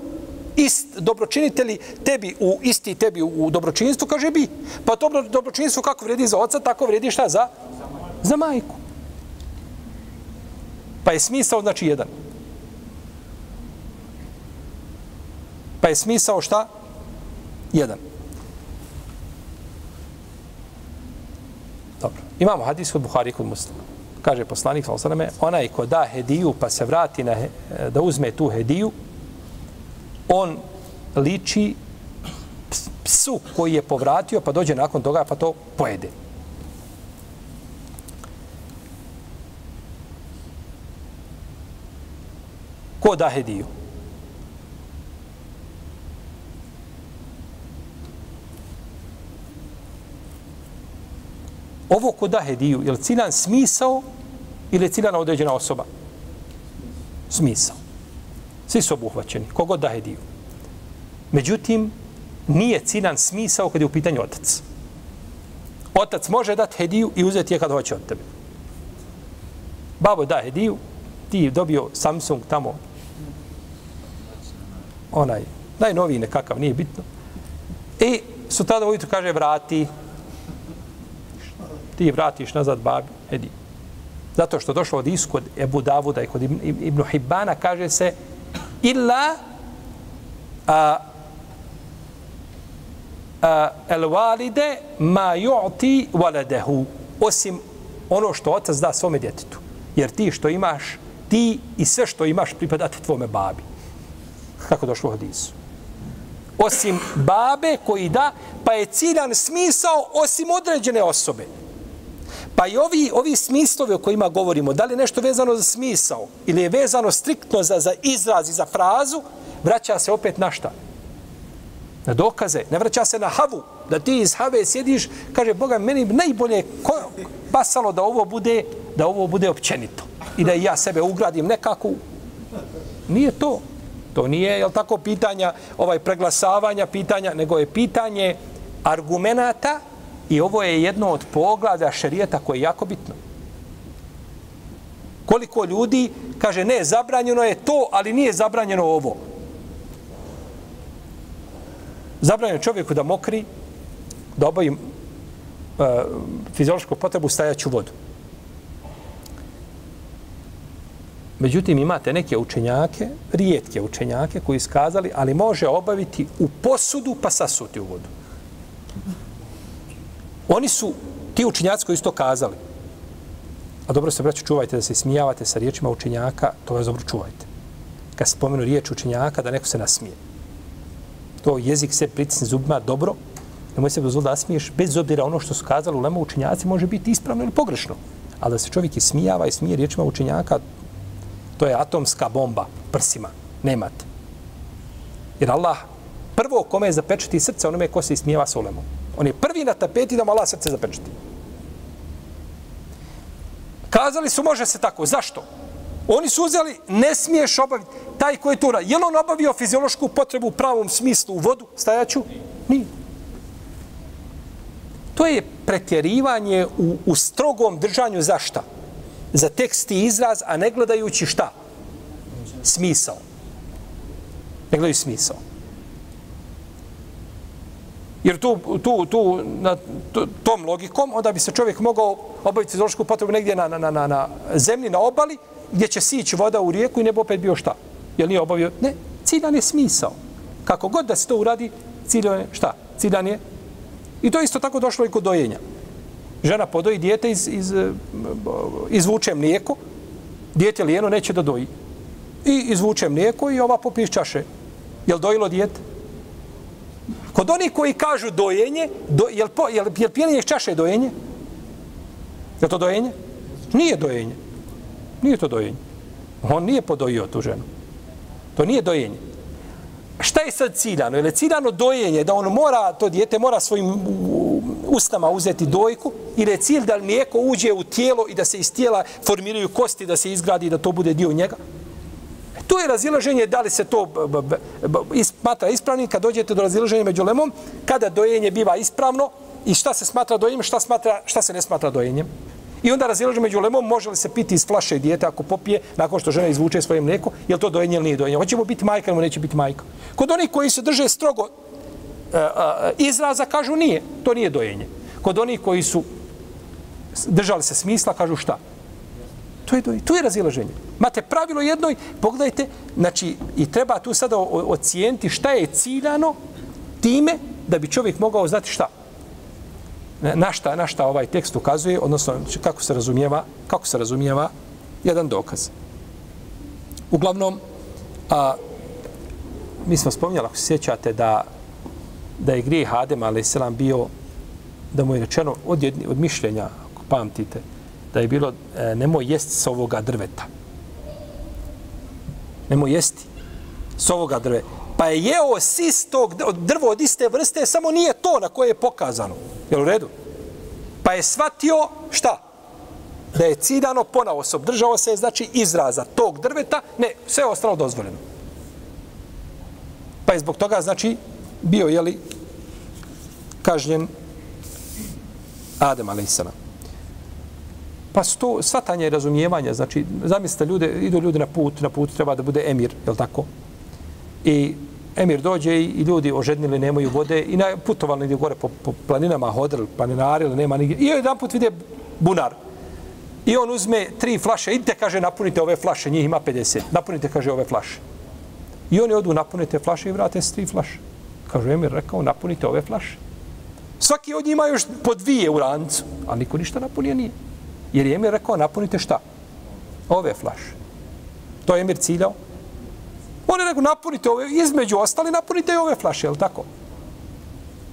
ist dobročinitelji tebi u isti tebi u dobročinstvu, kaže bi. Pa dobro dobročinstvo kako vredi za oca, tako vredi šta za? Za majku. Pa je smisao znači jedan. Pa je smisao šta? Jedan. Dobro. Imamo hadis kod Buhari kod muslima. Kaže poslanik, sallallahu alejhi ve selleme, onaj ko da hediju pa se vrati na, da uzme tu hediju, on liči psu koji je povratio, pa dođe nakon toga, pa to pojede. Ko da hediju? Ovo ko da hediju, je li ciljan smisao ili je ciljana određena osoba? Smisao. Svi su obuhvaćeni, kogod da dio. Međutim, nije ciljan smisao kad je u pitanju otac. Otac može dati hediju i uzeti je kad hoće od tebe. Babo da hediju, ti dobio Samsung tamo, onaj, najnoviji nekakav, nije bitno. I su tada ujutru kaže, vrati, ti vratiš nazad babi, hediju. Zato što došlo od iskod Ebu Davuda i kod Ibn Hibana, kaže se, illa a, a, el valide ma ju'ti valedehu. osim ono što otac da svome djetetu. Jer ti što imaš, ti i sve što imaš pripadate tvome babi. Kako došlo u hadisu. Osim babe koji da, pa je ciljan smisao osim određene osobe. Pa i ovi, ovi smislovi o kojima govorimo, da li nešto vezano za smisao ili je vezano striktno za, za izraz i za frazu, vraća se opet na šta? Na dokaze. Ne vraća se na havu. Da ti iz have sjediš, kaže, Boga, meni najbolje ko, pasalo da ovo bude da ovo bude općenito. I da ja sebe ugradim nekako. Nije to. To nije, jel tako, pitanja ovaj preglasavanja, pitanja, nego je pitanje argumenata I ovo je jedno od poglada šerijeta koje je jako bitno. Koliko ljudi kaže ne, zabranjeno je to, ali nije zabranjeno ovo. Zabranjeno čovjeku da mokri, da obavi e, fiziološku potrebu stajaću vodu. Međutim, imate neke učenjake, rijetke učenjake koji iskazali, ali može obaviti u posudu pa sasuti u vodu. Oni su, ti učinjaci koji su to kazali, a dobro se, braću, čuvajte da se smijavate sa riječima učinjaka, to vas dobro čuvajte. Kad se spomenu riječ učinjaka, da neko se nasmije. To jezik se pritisne zubima dobro, Nemoj se dozvoliti da smiješ, bez obzira ono što su kazali u lemu učinjaci, može biti ispravno ili pogrešno. Ali da se čovjek smijava i smije riječima učinjaka, to je atomska bomba prsima. Nemate. Jer Allah prvo kome je zapečati srce, onome ko se ismijeva s ulemom. On je prvi na tapeti da mu Allah srce zapečati. Kazali su može se tako. Zašto? Oni su uzeli, ne smiješ obaviti. Taj koji je to uradio, je li on obavio fiziološku potrebu u pravom smislu u vodu, stajaću? Nije. To je pretjerivanje u, u strogom držanju za šta? Za tekst i izraz, a ne gledajući šta? Smisao. Ne gledaju smisao. Jer tu, tu, tu, na tom logikom, onda bi se čovjek mogao obaviti fiziološku potrebu negdje na, na, na, na zemlji, na obali, gdje će sići voda u rijeku i ne bi opet bio šta? Jel nije obavio? Ne, ciljan je smisao. Kako god da se to uradi, ciljan je šta? Ciljan je. I to isto tako došlo i kod dojenja. Žena podoji dijete, iz, iz, eh, izvuče mlijeko, dijete lijeno neće da doji. I izvuče mlijeko i ova popije čaše. Jel dojilo dijete? Kod onih koji kažu dojenje, do, jel, po, jel, jel pijenje čaše dojenje? Je to dojenje? Nije dojenje. Nije to dojenje. On nije podojio tu ženu. To nije dojenje. Šta je sad ciljano? Je li ciljano dojenje da on mora, to dijete mora svojim ustama uzeti dojku ili je cilj da mlijeko uđe u tijelo i da se iz tijela formiraju kosti, da se izgradi i da to bude dio njega? To je razilaženje da li se to smatra ispravnim kad dođete do razilaženja među lemom, kada dojenje biva ispravno i šta se smatra dojenjem, šta, smatra, šta se ne smatra dojenjem. I onda razilaženje među lemom, može li se piti iz flaše dijete ako popije, nakon što žena izvuče svoje mlijeko, je li to dojenje ili nije dojenje. Hoćemo biti majka ili neće biti majka. Kod onih koji se drže strogo e, e, izraza, kažu nije, to nije dojenje. Kod onih koji su držali se smisla, kažu šta? To je, tu je razilaženje. Mate pravilo jednoj, pogledajte, znači, i treba tu sada ocijeniti šta je ciljano time da bi čovjek mogao znati šta na šta, na šta ovaj tekst ukazuje, odnosno kako se razumijeva, kako se razumijeva jedan dokaz. Uglavnom, a, mi smo spominjali, ako se sjećate, da, da je grijeh Adem, ali selam bio, da mu je rečeno od, jedni, od mišljenja, ako pamtite, da je bilo, e, nemoj jesti s ovoga drveta. Nemoj jesti s ovoga drveta. Pa je jeo s istog drvo od iste vrste, samo nije to na koje je pokazano. Je u redu? Pa je shvatio šta? Da je cidano pona osob. Držao se, znači, izraza tog drveta. Ne, sve je ostalo dozvoljeno. Pa je zbog toga, znači, bio, jeli, kažnjen Adem a.s. Pa su to i razumijevanje. Znači, zamislite, ljude, idu ljudi na put, na put treba da bude emir, je tako? I Emir dođe i ljudi ožednili, nemaju vode i na putovali negdje gore po, po planinama, hodili, planinarili, nema nigdje. I jedan put vide bunar. I on uzme tri flaše, idite, kaže, napunite ove flaše, njih ima 50. Napunite, kaže, ove flaše. I oni odu, napunite flaše i vrate se tri flaše. Kaže, Emir rekao, napunite ove flaše. Svaki od njih ima još po dvije u rancu, a niko ništa napunio nije. Jer je Emir rekao, napunite šta? Ove flaše. To je Emir ciljao. On je rekao, napunite ove, između ostali, napunite i ove flaše, je tako?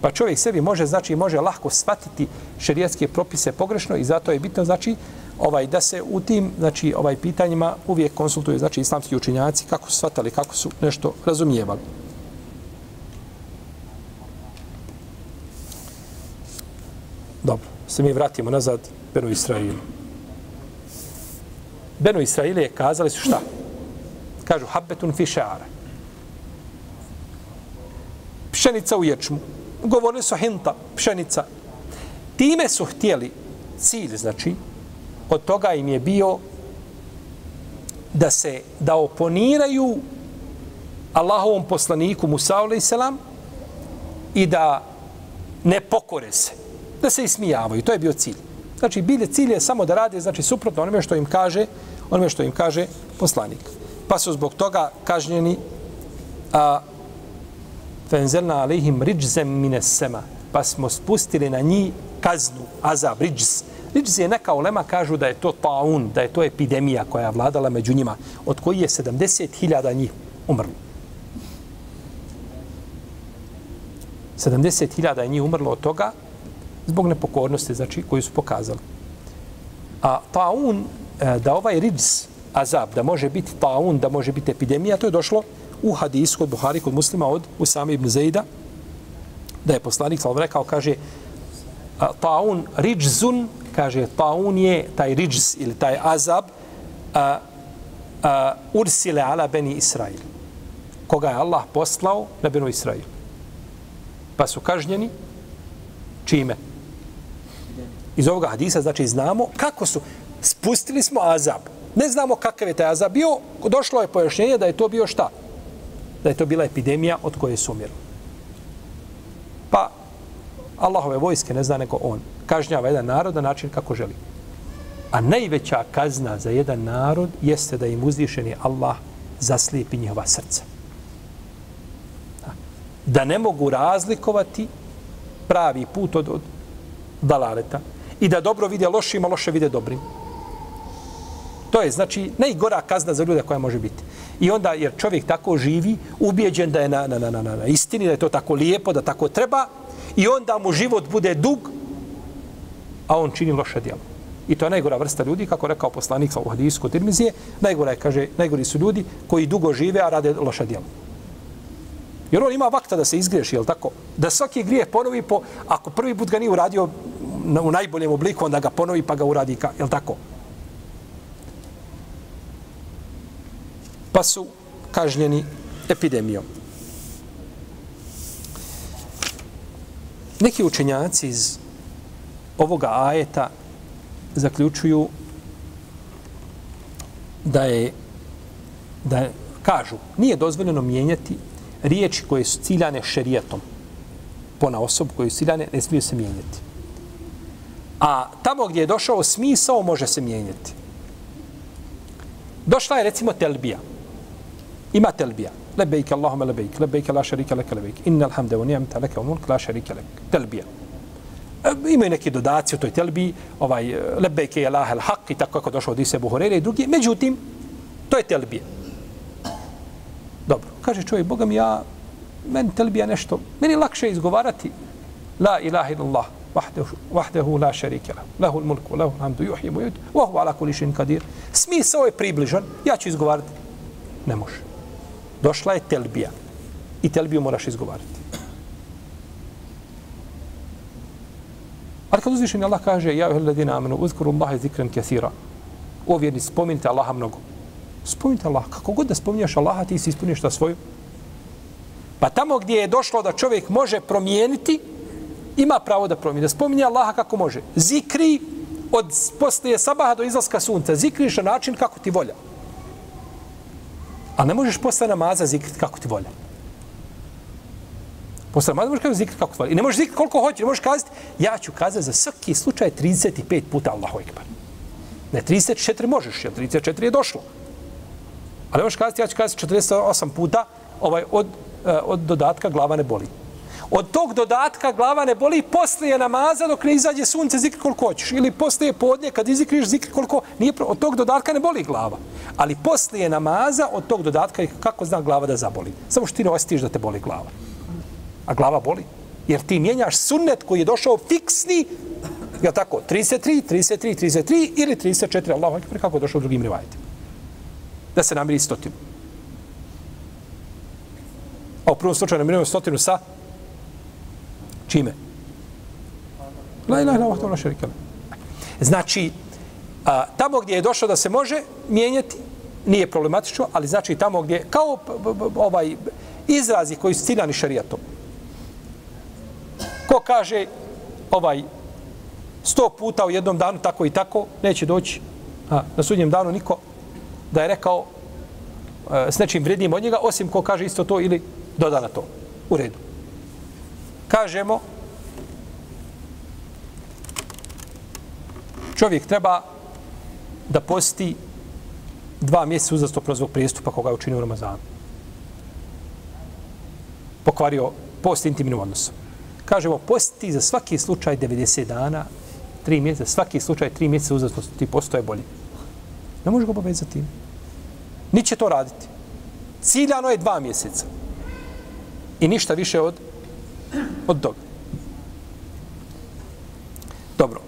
Pa čovjek sebi može, znači, može lahko shvatiti šerijatske propise pogrešno i zato je bitno, znači, ovaj da se u tim, znači, ovaj pitanjima uvijek konsultuju, znači, islamski učinjaci kako su shvatali, kako su nešto razumijevali. Dobro, se mi vratimo nazad Beno Israilu. Beno Israile kazali su šta? kažu habetun fi še'ara. Pšenica u ječmu. Govorili su hinta, pšenica. Time su htjeli cilj, znači, od toga im je bio da se, da oponiraju Allahovom poslaniku Musa a.s. i da ne pokore se. Da se ismijavaju. To je bio cilj. Znači, bilje cilj je samo da rade, znači, suprotno onome što im kaže, onome što im kaže poslanik. Pa su zbog toga kažnjeni a fenzelna alihim riđzem mine sema. Pa smo spustili na njih kaznu azab riđz riđz je neka olema kažu da je to taun da je to epidemija koja je vladala među njima od koji je 70.000 njih umrlo. 70.000 je njih umrlo od toga zbog nepokornosti, znači, koju su pokazali. A taun, e, da ovaj rids, azab, da može biti taun, da može biti epidemija, to je došlo u hadisu od Buhari kod muslima od Usama ibn Zaida, da je poslanik sallam rekao, kaže, taun ridzun, kaže, taun je taj ridz ili taj azab, a, a, ursile ala beni Israil. Koga je Allah poslao na benu Israil. Pa su kažnjeni čime? Iz ovoga hadisa, znači, znamo kako su, spustili smo azab. Ne znamo kakav je taj azab bio, došlo je pojašnjenje da je to bio šta? Da je to bila epidemija od koje su umirali. Pa, Allahove vojske ne zna nego on. Kažnjava jedan narod na način kako želi. A najveća kazna za jedan narod jeste da im uzvišeni Allah zaslijepi njihova srca. Da ne mogu razlikovati pravi put od, od dalaleta i da dobro vide lošim, a loše vide dobrim. To je, znači, najgora kazna za ljude koja može biti. I onda, jer čovjek tako živi, ubijeđen da je na, na, na, na, na istini, da je to tako lijepo, da tako treba, i onda mu život bude dug, a on čini loše djelo. I to je najgora vrsta ljudi, kako rekao poslanik u hadisu kod Tirmizije, najgora je, kaže, najgori su ljudi koji dugo žive, a rade loše djelo. Jer on ima vakta da se izgriješi, je tako? Da svaki grije ponovi po, ako prvi put ga nije uradio u najboljem obliku, onda ga ponovi pa ga uradi, ka, je tako? Pa su kažnjeni epidemijom. Neki učenjaci iz ovoga ajeta zaključuju da je da kažu nije dozvoljeno mijenjati riječi koje su ciljane šerijatom po na osobu koje su ciljane ne smiju se mijenjati. A tamo gdje je došao smisao može se mijenjati. Došla je recimo telbija. Ima telbija. Lebejke Allahume lebejke, lebejke la šarike leke lebejke. Innal hamde u nijemta leke u mulk la šarike leke. Telbija. E, imaju neki dodaci u toj telbi, ovaj, e, lebejke je lahel haq i tako kako došao od Ise Buhurere i drugi. Međutim, to je telbija. Dobro, kaže čovjek, Boga mi ja, meni telbija nešto, meni lakše izgovarati La ilaha illallah, wahdehu, wahdehu la šarike lahu, lahu mulku, lahu hamdu, juhi mu yudu, wahu ala kulišin kadir. Smisao je približan, ja ću izgovarati. Ne može. Došla je telbija. I telbiju moraš izgovarati. Ali kad uzvišen Allah kaže, ja uhel ladina amenu, uzkuru Allahe zikren kesira. O vjerni, spominjte Allaha mnogo. Spominjte Allaha. Kako god da spominješ Allaha, ti si ispuniš ta svoju. Pa tamo gdje je došlo da čovjek može promijeniti, ima pravo da promijeni. Da spominje Allaha kako može. Zikri od poslije sabaha do izlaska sunca. Zikriš na način kako ti volja. A ne možeš posle namaza zikriti kako ti volja. Posle namaza možeš kazati zikriti kako ti volja. I ne možeš zikriti koliko hoćeš. Ne možeš kazati, ja ću kazati za svaki slučaj 35 puta Allahu Ekber. Ne, 34 možeš, jer 34 je došlo. Ali možeš kazati, ja ću kazati 48 puta ovaj, od, eh, od dodatka glava ne boli. Od tog dodatka glava ne boli poslije namaza dok ne izađe sunce zikri koliko hoćeš. Ili poslije podnje kad izikriš zikri koliko... Nije, od tog dodatka ne boli glava. Ali poslije namaza od tog dodatka kako zna glava da zaboli. Samo što ti ne osjetiš da te boli glava. A glava boli. Jer ti mijenjaš sunnet koji je došao fiksni, je tako, 33, 33, 33 ili 34, Allah, kako je došao u drugim rivajetima. Da se namiri stotinu. A u prvom slučaju namirujemo stotinu sa Čime? La ilaha illa vahtahu la šarika Znači, a, tamo gdje je došlo da se može mijenjati, nije problematično, ali znači tamo gdje, kao ovaj izrazi koji su ciljani šarijatom. Ko kaže ovaj sto puta u jednom danu tako i tako, neće doći a, na sudnjem danu niko da je rekao a, s nečim vrednijim od njega, osim ko kaže isto to ili doda na to. U redu kažemo čovjek treba da posti dva mjeseca uzastopno zbog prijestupa koga je učinio u Ramazanu. Pokvario post intimnim odnosom. Kažemo, posti za svaki slučaj 90 dana, tri mjeseca, svaki slučaj tri mjeseca uzastopno ti postoje bolje. Ne može ga obavezati. Niće to raditi. Ciljano je dva mjeseca. I ništa više od od toga. Dobro.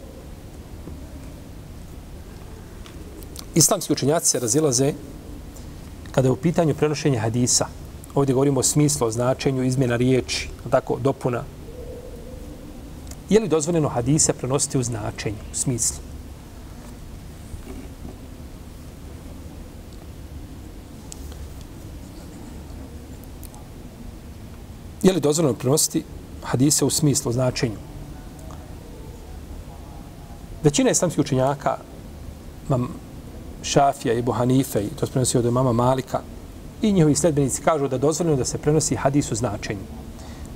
Islamski učenjaci se razilaze kada je u pitanju prenošenja hadisa. Ovdje govorimo o smislu, o značenju, izmjena riječi, tako, dopuna. Je li dozvoljeno hadise prenositi u značenju, u smislu? Je li dozvoljeno prenositi hadise u smislu, značenju? Većina islamskih učenjaka, mam Šafija i Hanife, i to se prenosi od mama Malika, i njihovi sledbenici kažu da dozvoljeno da se prenosi hadis u značenju.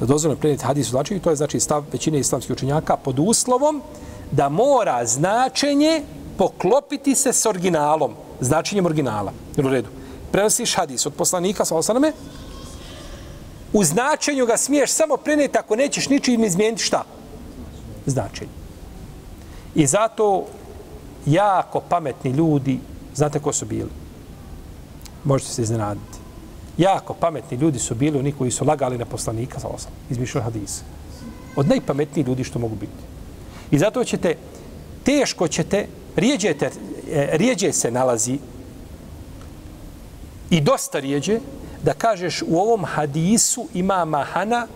Da dozvoljeno prenijeti hadis u značenju, to je znači stav većine islamskih učenjaka pod uslovom da mora značenje poklopiti se s originalom, značenjem originala. U redu. Prenosiš hadis od poslanika, sa osaname, u značenju ga smiješ samo prenijeti ako nećeš ničim izmijeniti šta? Značenje. I zato jako pametni ljudi, znate ko su bili? Možete se iznenaditi. Jako pametni ljudi su bili oni koji su lagali na poslanika, sa osam, izmišljali hadise. Od najpametnijih ljudi što mogu biti. I zato ćete, teško ćete, rijeđete, e, rijeđe se nalazi i dosta rijeđe, da kažeš u ovom hadisu ima mahana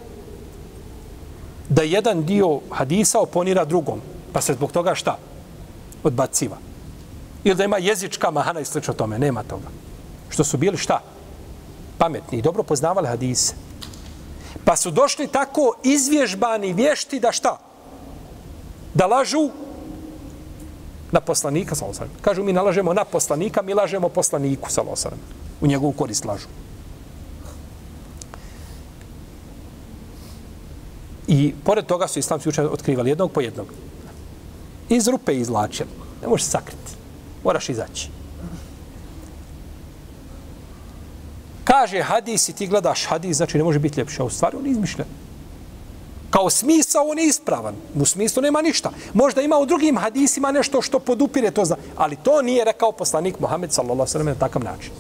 da jedan dio hadisa oponira drugom. Pa se zbog toga šta? Odbaciva. Ili da ima jezička mahana i slično tome. Nema toga. Što su bili šta? Pametni i dobro poznavali hadise. Pa su došli tako izvježbani vješti da šta? Da lažu na poslanika, salosanem. Kažu mi nalažemo na poslanika, mi lažemo poslaniku, salosanem. U njegovu korist lažu. I pored toga su islamski učenjaci otkrivali jednog po jednog. Iz rupe izlačili. Ne možeš sakriti. Moraš izaći. Kaže hadis i ti gledaš hadis, znači ne može biti ljepše. A u stvari on izmišljen. Kao smisao on je ispravan. U smislu nema ništa. Možda ima u drugim hadisima nešto što podupire to. Zna. Ali to nije rekao poslanik Muhammed sallallahu sallam na takav način.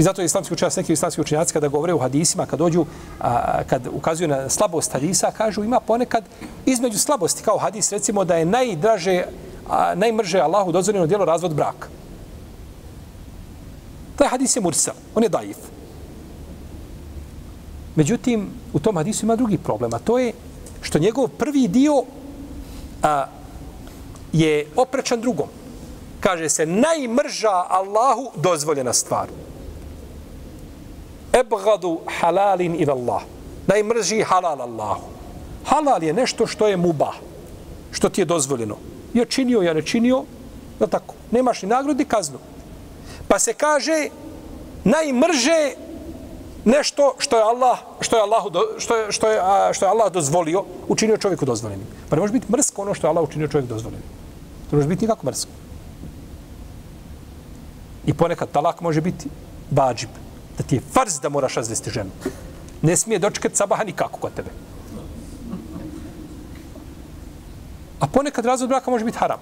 I zato je islamski učenjac, neki islamski učenjaci kada govore u hadisima, kad dođu, a, kad ukazuju na slabost hadisa, kažu ima ponekad između slabosti, kao hadis, recimo da je najdraže, a, najmrže Allahu dozvoljeno djelo razvod braka. Taj hadis je mursal, on je daif. Međutim, u tom hadisu ima drugi problem, a to je što njegov prvi dio a, je oprečan drugom. Kaže se, najmrža Allahu dozvoljena stvar ebgadu halalin ila Allah. Najmrži halal Allahu. Halal je nešto što je mubah, što ti je dozvoljeno. Je činio, ja ne činio, da tako. Nemaš ni nagrodi, kaznu. Pa se kaže, najmrže nešto što je Allah što je Allah što je što je što je Allah dozvolio učinio čovjeku dozvoljenim. Pa ne može biti mrsko ono što je Allah učinio čovjeku dozvoljenim. To ne može biti nikako mrsko. I ponekad talak može biti vađib da ti je farz da moraš razvesti ženu. Ne smije dočekati sabaha nikako kod tebe. A ponekad razvod braka može biti haram.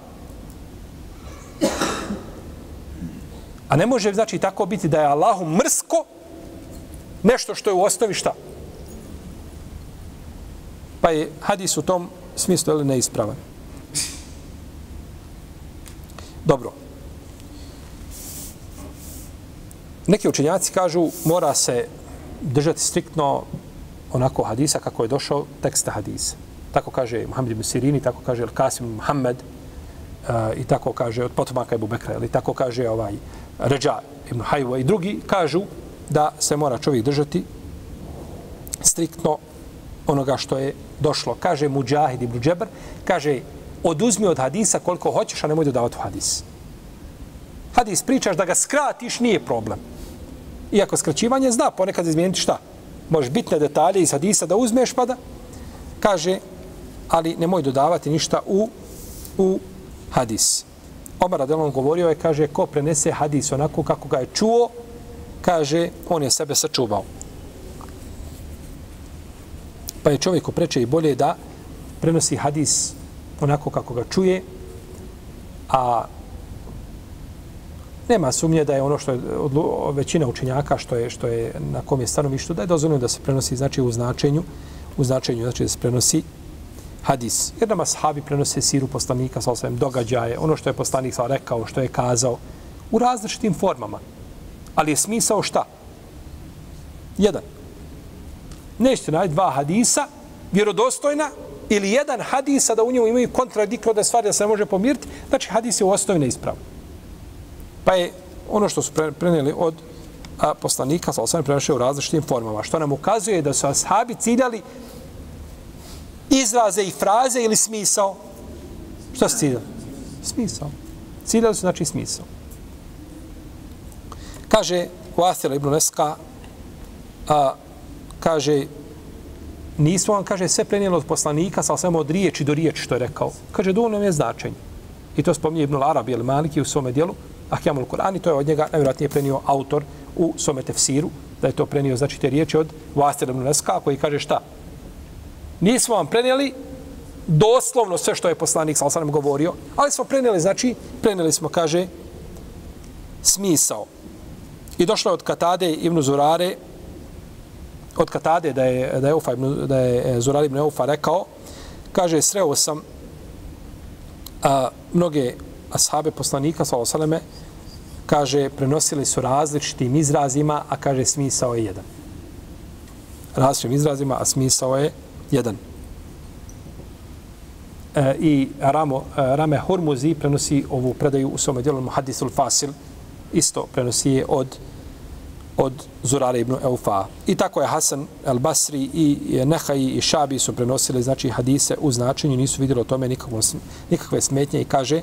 A ne može znači tako biti da je Allahu mrsko nešto što je u osnovi šta? Pa je hadis u tom smislu ili neispravan. Dobro. Neki učenjaci kažu mora se držati striktno onako hadisa kako je došao teksta hadisa. Tako kaže Muhammed ibn Sirini, tako kaže El Kasim Muhammed uh, i tako kaže od potomaka Ebu Bekra, ili tako kaže ovaj Ređa ibn Hajva i drugi kažu da se mora čovjek držati striktno onoga što je došlo. Kaže Mujahid ibn Džebar, kaže oduzmi od hadisa koliko hoćeš, a nemoj dodavati u hadis. Hadis pričaš da ga skratiš, nije problem. Iako skraćivanje zna ponekad izmijeniti šta? Možeš bitne detalje iz hadisa da uzmeš pa da kaže, ali nemoj dodavati ništa u, u hadis. Omar Adelon govorio je, kaže, ko prenese hadis onako kako ga je čuo, kaže, on je sebe sačuvao. Pa je čovjeku preče i bolje da prenosi hadis onako kako ga čuje, a nema sumnje da je ono što je odlu, većina učenjaka što je što je na kom je stanovištu da je dozvoljeno da se prenosi znači u značenju u značenju znači da se prenosi hadis. Jer nama sahabi prenose siru poslanika sa osvijem događaje, ono što je poslanik sa rekao, što je kazao, u različitim formama. Ali je smisao šta? Jedan. Nećete naći dva hadisa, vjerodostojna, ili jedan hadisa da u njemu imaju kontradikno da stvari da se ne može pomiriti, znači hadis je u osnovi neispravno. Pa je ono što su prenijeli od a, poslanika, sa osam prenašaju u različitim formama, što nam ukazuje da su ashabi ciljali izraze i fraze ili smisao. Što su ciljali? Smisao. Ciljali su znači smisao. Kaže Uathira ibn Neska, a, kaže, nismo vam, kaže, sve prenijeli od poslanika, sa samo od riječi do riječi što je rekao. Kaže, dovoljno je značenje. I to spominje Ibn Arabi ili Maliki u svome dijelu, Ahjamul Kur'an, i to je od njega najvjerojatnije prenio autor u svome tefsiru, da je to prenio, znači, te riječi od Vasir ibn Neska, koji kaže šta? Nismo vam prenijeli doslovno sve što je poslanik sa osanem govorio, ali smo prenijeli, znači, prenijeli smo, kaže, smisao. I došlo je od Katade ibn Zurare, od Katade da je, da je, Ufa, da je e, Zurare ibn Ufa rekao, kaže, sreo sam a, mnoge ashabe poslanika, sa osaleme, kaže, prenosili su različitim izrazima, a kaže, smisao je jedan. Različitim izrazima, a smisao je jedan. E, I Ramo, e, Rame Hormuzi prenosi ovu predaju u svome dijelu Muhadisul Fasil, isto prenosi je od od Zurara ibn Eufa. I tako je Hasan el Basri i Nehaji i Šabi su prenosili znači hadise u značenju, nisu vidjeli o tome nikakve, nikakve smetnje i kaže,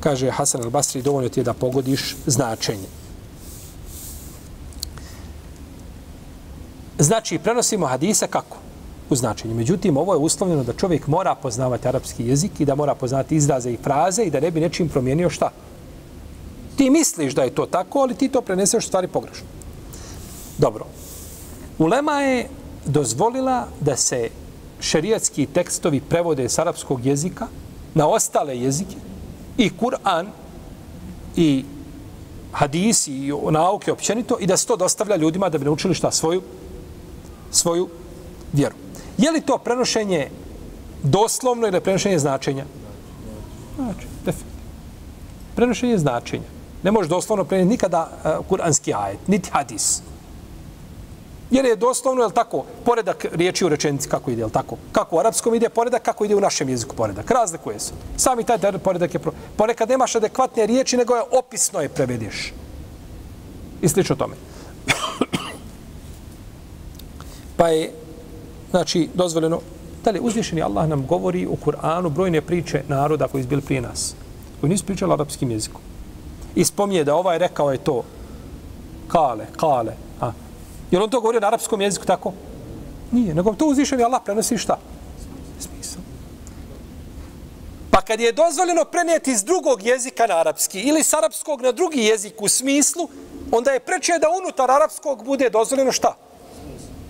kaže Hasan al-Basri, dovoljno ti je da pogodiš značenje. Znači, prenosimo hadise kako? u značenju. Međutim, ovo je uslovljeno da čovjek mora poznavati arapski jezik i da mora poznati izraze i fraze i da ne bi nečim promijenio šta. Ti misliš da je to tako, ali ti to preneseš stvari pogrešno. Dobro. Ulema je dozvolila da se šerijatski tekstovi prevode s arapskog jezika na ostale jezike i Kur'an i hadisi i nauke općenito i da se to dostavlja ljudima da bi naučili šta svoju svoju vjeru. Je li to prenošenje doslovno ili prenošenje značenja? Znači, definitivno. Prenošenje značenja. Ne može doslovno prenijeti nikada uh, kuranski ajet, niti hadis. Jer je doslovno, je tako, poredak riječi u rečenici kako ide, je tako? Kako u arapskom ide poredak, kako ide u našem jeziku poredak. Razlikuje se. Sami taj poredak je... Pro... Ponekad nemaš adekvatne riječi, nego je opisno je prevediš. I slično tome. pa je znači, dozvoljeno. Dalje, uzvišeni Allah nam govori u Kur'anu brojne priče naroda koji su bili prije nas, koji nisu pričali arapskim jezikom. I spominje da ovaj rekao je to, kale, kale, a. Je on to govorio na arapskom jeziku tako? Nije, nego to uzvišeni Allah prenosi šta? Smisao. Pa kad je dozvoljeno prenijeti iz drugog jezika na arapski ili s arapskog na drugi jezik u smislu, onda je preče da unutar arapskog bude dozvoljeno šta?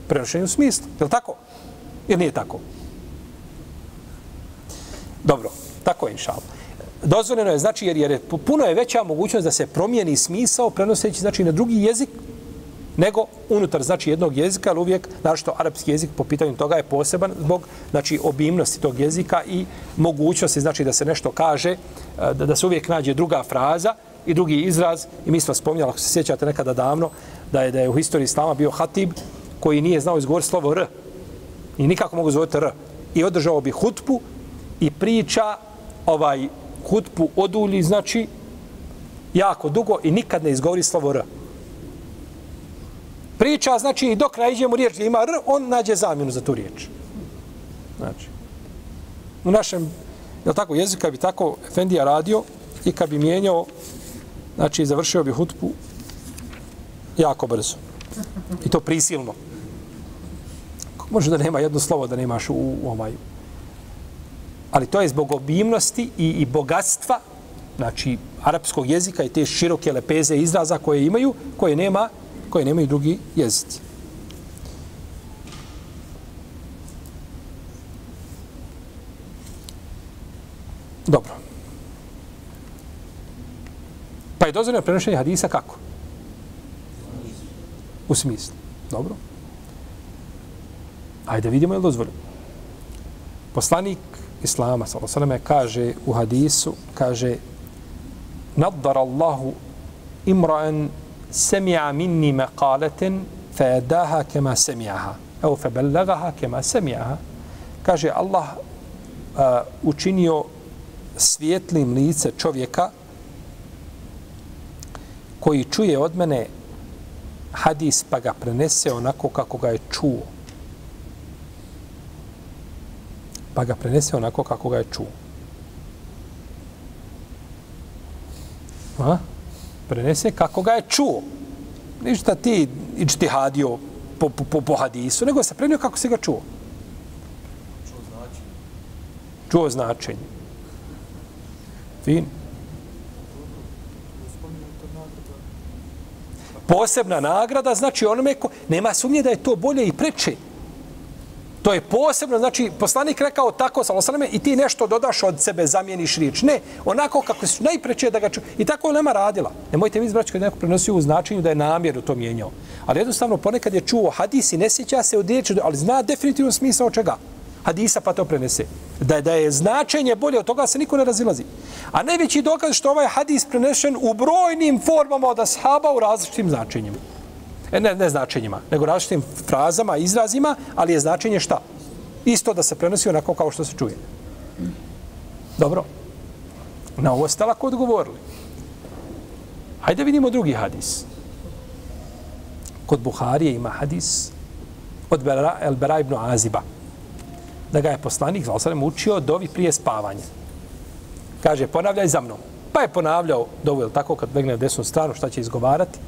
Prenošenje u smislu. Je li tako? Ili nije tako? Dobro, tako je inšal. Dozvoljeno je, znači, jer, jer je, puno je veća mogućnost da se promijeni smisao prenoseći, znači, na drugi jezik, nego unutar, znači, jednog jezika, ali uvijek, znači, arapski jezik po pitanju toga je poseban zbog, znači, obimnosti tog jezika i mogućnosti, znači, da se nešto kaže, e, da, da se uvijek nađe druga fraza i drugi izraz. I mi smo spominjali, ako se sjećate nekada davno, da je, da je u historiji Islama bio hatib koji nije znao izgovoriti slovo R, I nikako mogu zoveti R. I održao bi hutpu i priča ovaj hutpu odulji, znači, jako dugo i nikad ne izgovori slovo R. Priča, znači, dok nađemo riječ gdje ima R, on nađe zamjenu za tu riječ. Znači, u našem, je tako, jezika bi tako Efendija radio i kad bi mijenjao, znači, završio bi hutbu jako brzo. I to prisilno može da nema jedno slovo da nemaš u, u ovaj. Ali to je zbog obimnosti i, i bogatstva, znači, arapskog jezika i te široke lepeze izraza koje imaju, koje nema, koje nemaju drugi jezici. Dobro. Pa je dozvoljeno prenošenje hadisa kako? U smislu. Dobro. Ajde vidimo je li dozvoljeno. Poslanik Islama, sallallahu kaže u hadisu, kaže nadar Allahu imra'an sami'a minni meqaleten fe edaha kema kama Evo fe bellegaha kema sami'aha kaže Allah uh, učinio svijetlim lice čovjeka koji čuje od mene hadis pa ga prenese onako kako ga je čuo. Pa ga prenese onako kako ga je čuo. A? Prenese kako ga je čuo. Ništa ti ičtihadio po, po, po, po hadisu, nego se prenio kako se ga čuo. Čuo značenje. Čuo značenje. Fin. Posebna nagrada, znači onome ko... Nema sumnje da je to bolje i preče. To je posebno, znači, poslanik rekao tako, sa osaname, i ti nešto dodaš od sebe, zamijeniš riječ. Ne, onako kako su najpreče da ga ču... I tako je nema radila. Nemojte mi izbraći kad neko prenosio u značenju da je namjeru to mijenjao. Ali jednostavno, ponekad je čuo hadis i ne sjeća se od riječi, ali zna definitivno smisao čega hadisa pa to prenese. Da da je značenje bolje od toga se niko ne razilazi. A najveći dokaz što ovaj hadis prenešen u brojnim formama od ashaba u različitim značenjima. E, ne, ne značenjima, nego različitim frazama, izrazima, ali je značenje šta? Isto da se prenosi onako kao što se čuje. Dobro. Na ovo ste lako odgovorili. Hajde vidimo drugi hadis. Kod Buharije ima hadis od El Bera ibn Aziba da ga je poslanik Zalsalem učio dovi prije spavanja. Kaže, ponavljaj za mnom. Pa je ponavljao dovu, je tako, kad legne na desnu stranu, šta će izgovarati.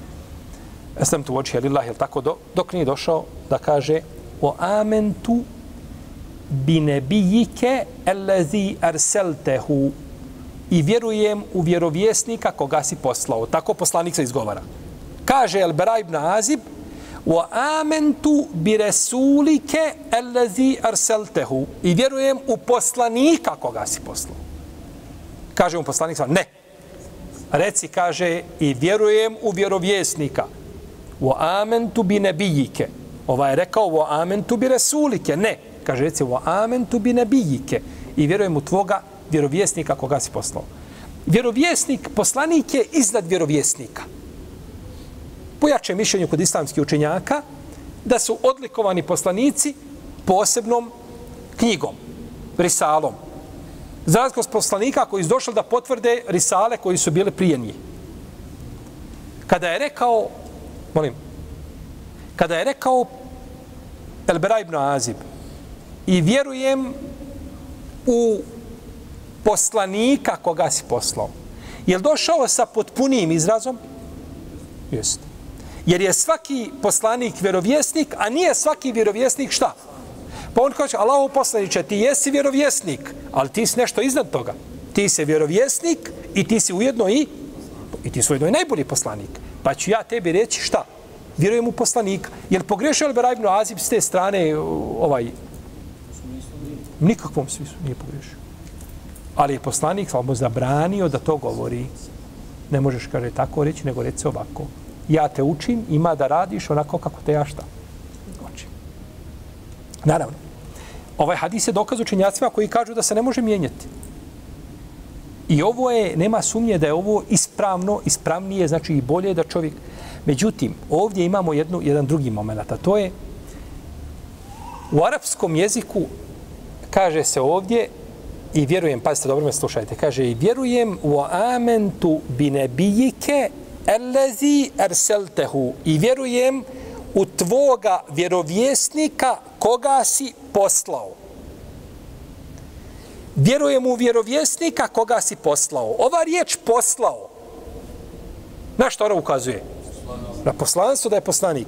Eslem tu oči, jelillah, jel tako, do, dok nije došao da kaže o amentu bi nebijike elezi arseltehu i vjerujem u vjerovjesnika koga si poslao. Tako poslanik se izgovara. Kaže El Bera ibn Azib, wa amentu bi rasulike elezi arsaltahu. I vjerujem u poslanika koga si poslao. Kaže mu poslanik ne. Reci kaže i vjerujem u vjerovjesnika wa amantu bi nabijike ova je rekao wa amantu bi rasulike. Ne kaže reci wa amantu bi nabijike i vjerujem u tvoga vjerovjesnika koga si poslao. Vjerovjesnik poslanik je iznad vjerovjesnika. Pojače mišljenju kod islamskih učenjaka da su odlikovani poslanici posebnom knjigom, risalom. Za razliku poslanika koji su došli da potvrde risale koji su bile prije njih. Kada je rekao, molim, kada je rekao Elbera ibn Azib i vjerujem u poslanika koga si poslao. Je došao sa potpunim izrazom? Jeste. Jer je svaki poslanik vjerovjesnik, a nije svaki vjerovjesnik šta? Pa on kaže, Allahu poslaniče, ti jesi vjerovjesnik, ali ti si nešto iznad toga. Ti si vjerovjesnik i ti si ujedno i i ti si ujedno i najbolji poslanik. Pa ću ja tebi reći šta? Vjerujem u poslanika. Jer pogrešio li ibn Azib s te strane uh, ovaj... Nikakvom smislu nije pogrešio. Ali je poslanik samo zabranio da to govori. Ne možeš, kaže, tako reći, nego reći ovako ja te učim, ima da radiš onako kako te ja šta učim. Naravno, ovaj hadis je dokaz učenjacima koji kažu da se ne može mijenjati. I ovo je, nema sumnje da je ovo ispravno, ispravnije, znači i bolje da čovjek... Međutim, ovdje imamo jednu, jedan drugi moment, a to je u arapskom jeziku kaže se ovdje i vjerujem, pazite, dobro me slušajte, kaže i vjerujem u amentu binebijike elezi erseltehu i vjerujem u tvoga vjerovjesnika koga si poslao. Vjerujem u vjerovjesnika koga si poslao. Ova riječ poslao, na što ona ukazuje? Na poslanstvo da je poslanik.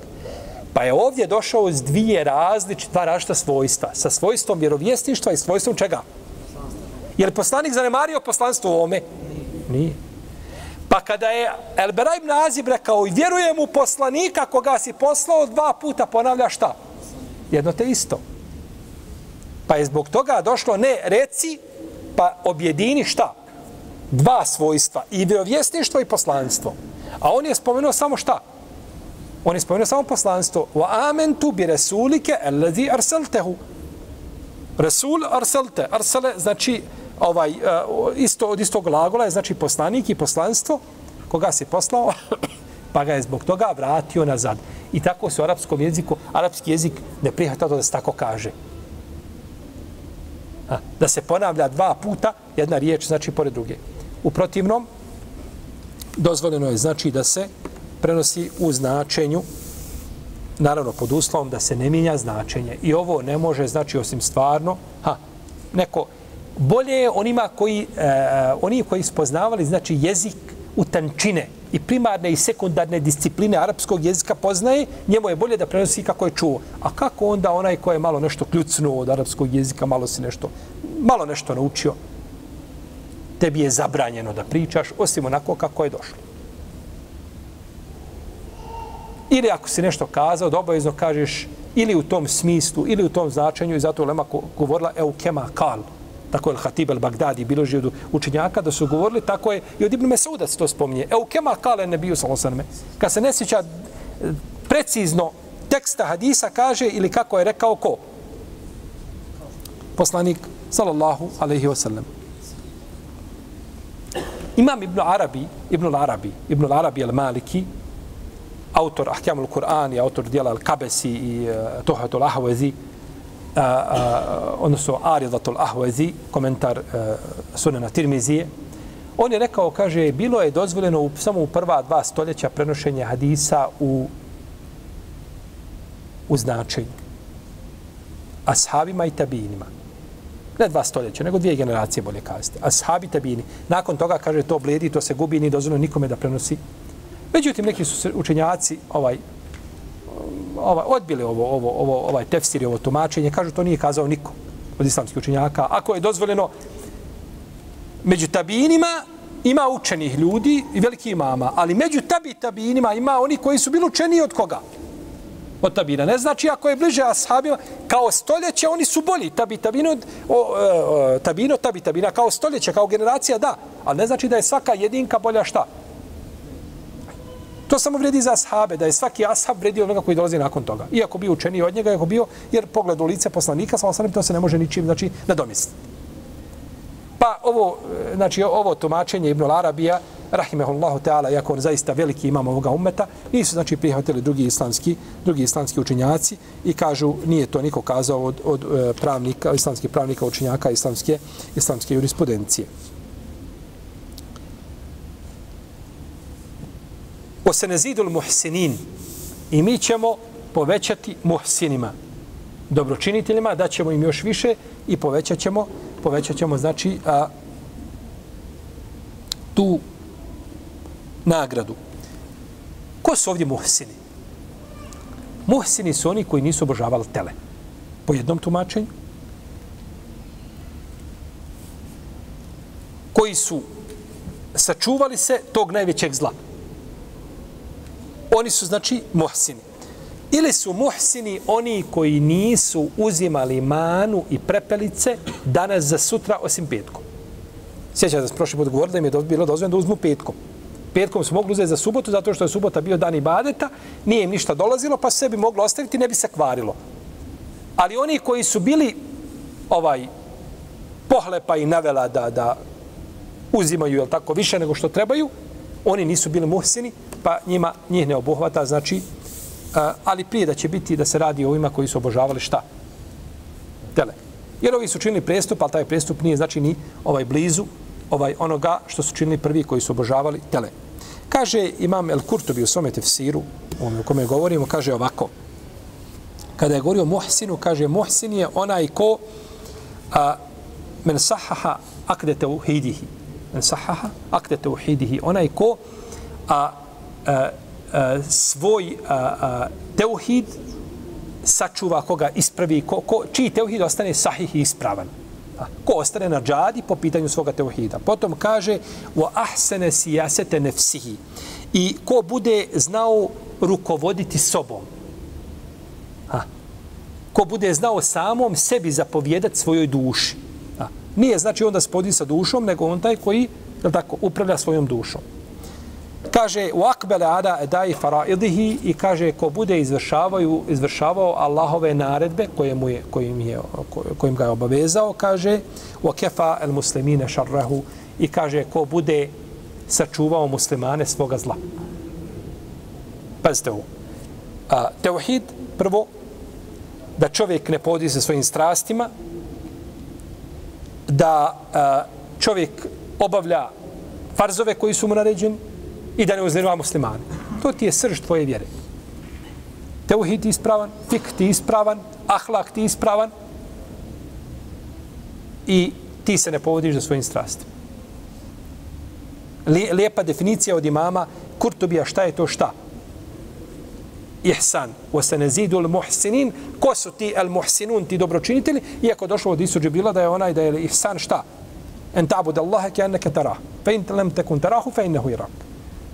Pa je ovdje došao s dvije različite, dva različita svojstva. Sa svojstvom vjerovjesništva i svojstvom čega? Je li poslanik zanemario poslanstvo u ovome? Nije. Pa kada je El Beraj ibn Azib rekao i vjerujem u poslanika koga si poslao, dva puta ponavlja šta? Jedno te isto. Pa je zbog toga došlo ne reci, pa objedini šta? dva svojstva, i vjerovjesništvo i poslanstvo. A on je spomenuo samo šta? On je spomenuo samo poslanstvo. Wa amentu bi rasulike alladhi arsaltehu. Rasul arsalte. Arsale znači ovaj eh, isto od istog glagola je znači poslanik i poslanstvo koga se poslao pa ga je zbog toga vratio nazad. I tako se u arapskom jeziku, arapski jezik ne prihvata to da se tako kaže. A, da se ponavlja dva puta jedna riječ znači pored druge. U protivnom, dozvoljeno je znači da se prenosi u značenju naravno pod uslovom da se ne mijenja značenje. I ovo ne može znači osim stvarno, ha, neko, bolje je onima koji, e, oni koji spoznavali znači jezik u tančine i primarne i sekundarne discipline arapskog jezika poznaje, njemu je bolje da prenosi kako je čuo. A kako onda onaj ko je malo nešto kljucnuo od arapskog jezika, malo si nešto, malo nešto naučio, tebi je zabranjeno da pričaš, osim onako kako je došlo. Ili ako si nešto kazao, da obavezno kažeš ili u tom smislu, ili u tom značenju, i zato je Lema govorila eukema kal, tako je Hatib al-Bagdadi biloži od učenjaka da su govorili, tako je i od Ibn Mesuda se to spominje. Eukema kale ne bio salosanme. Kad se ne sjeća e, precizno teksta hadisa kaže ili kako je rekao ko? Poslanik sallallahu alaihi wa sallam. Imam Ibn Arabi, Ibn Arabi, Ibn Arabi al-Maliki, autor Ahkamul Kur'an i autor dijela Al-Kabesi i e, uh, Tohatul Ahwazi, a, a, odnosno Aridatul Ahwazi, komentar uh, Sunana Tirmizije, on je rekao, kaže, bilo je dozvoljeno u, samo u prva dva stoljeća prenošenje hadisa u, u značenju. Ashabima i tabinima. Ne dva stoljeća, nego dvije generacije, bolje kazati. Ashabi i tabini. Nakon toga, kaže, to bledi, to se gubi, ni dozvoljeno nikome da prenosi Međutim, neki su učenjaci ovaj, ovaj, odbili ovo, ovo, ovo, ovaj tefsir i ovo tumačenje. Kažu, to nije kazao niko od islamskih učenjaka. Ako je dozvoljeno među tabinima, ima učenih ljudi i veliki imama, ali među tabi tabinima ima oni koji su bili učeni od koga? Od tabina. Ne znači ako je bliže ashabima, kao stoljeće oni su bolji. Tabi tabino, o, o, tabino, tabi tabina, kao stoljeće, kao generacija, da. Ali ne znači da je svaka jedinka bolja šta? To samo vredi za ashabe, da je svaki ashab vredio onoga koji dolazi nakon toga. Iako bio učeniji od njega, iako bio, jer pogled u lice poslanika, samo sam to se ne može ničim, znači, nadomisliti. Pa ovo, e, znači, ovo tumačenje Ibn Arabija, rahimehullahu ta'ala, iako on zaista veliki imam ovoga ummeta, nisu, znači, prihvatili drugi islamski, drugi islamski učenjaci i kažu, nije to niko kazao od, od e, pravnika, islamskih pravnika, učenjaka islamske, islamske jurisprudencije. O se nezidul muhsinin. I mi ćemo povećati muhsinima dobročiniteljima da ćemo im još više i povećat ćemo povećat ćemo znači a, tu nagradu. Ko su ovdje muhsini? Muhsini su oni koji nisu obožavali tele. Po jednom tumačenju. Koji su sačuvali se tog najvećeg zla oni su znači muhsini. Ili su muhsini oni koji nisu uzimali manu i prepelice danas za sutra osim petkom. Sjećate da sam prošli put govorili da im je bilo dozvoljeno da uzmu petkom. Petkom su mogli uzeti za subotu zato što je subota bio dan ibadeta, nije im ništa dolazilo pa sebi moglo ostaviti ne bi se kvarilo. Ali oni koji su bili ovaj pohlepa i navela da, da uzimaju jel tako više nego što trebaju, oni nisu bili muhsini, pa njima njih ne obuhvata, znači, a, ali prije da će biti da se radi o ovima koji su obožavali šta? Tele. Jer ovi su činili prestup, ali taj prestup nije znači ni ovaj blizu ovaj onoga što su činili prvi koji su obožavali tele. Kaže imam El Kurtobi u svome tefsiru, u kome govorimo, kaže ovako. Kada je govorio Muhsinu, kaže Muhsin je onaj ko a, men sahaha akde teuhidihi. Men sahaha akde teuhidihi. Onaj ko a, a, a, svoj a, a, teuhid sačuva koga ispravi, ko, ko, čiji teuhid ostane sahih i ispravan. A, ko ostane na džadi po pitanju svoga teuhida. Potom kaže wa ahsene sijasete nefsihi. I ko bude znao rukovoditi sobom. A, ko bude znao samom sebi zapovjedati svojoj duši. A, nije znači onda spodi sa dušom, nego on taj koji tako, upravlja svojom dušom. Kaže, u akbele ada edai faraidihi i kaže, ko bude izvršavaju, izvršavao Allahove naredbe koje mu je, kojim, je, kojim ga je obavezao, kaže, u kefa el muslimine šarrahu i kaže, ko bude sačuvao muslimane svoga zla. Pazite ovo. A, teuhid, prvo, da čovjek ne podi sa svojim strastima, da a, čovjek obavlja farzove koji su mu naređeni i da ne uznerva muslimane. To ti je srž tvoje vjere. Teuhid ti ispravan, fik ti ispravan, ahlak ti ispravan i ti se ne povodiš za svojim strastima. Lijepa definicija od imama Kurtubija šta je to šta? ihsan wa sanazidu al muhsinin ko su ti al muhsinun ti dobročinitelji iako došlo od Isu Džibrila da je onaj da je ihsan šta en ta'bud Allaha ka annaka tarah fa in lam takun tarahu fa innahu yarak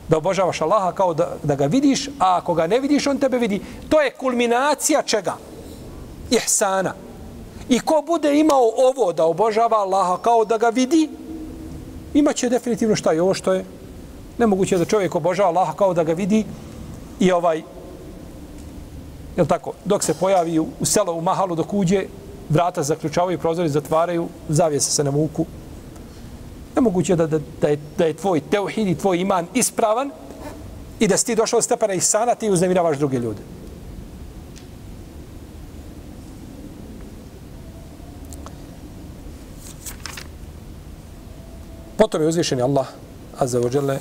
da obožavaš Allaha kao da, da ga vidiš a ako ga ne vidiš on tebe vidi to je kulminacija čega ihsana i ko bude imao ovo da obožava Allaha kao da ga vidi imaće definitivno šta je ovo što je nemoguće je da čovjek obožava Allaha kao da ga vidi i ovaj Jel tako? Dok se pojavi u, selo, u mahalu, dok uđe, vrata zaključavaju, prozori zatvaraju, zavijese se na muku. Nemoguće da, da, da, je, da je tvoj teuhid i tvoj iman ispravan i da si ti došao stepena ihsana, ti uznemiravaš druge ljude. Potom je uzvišen Allah, azza wa jalla,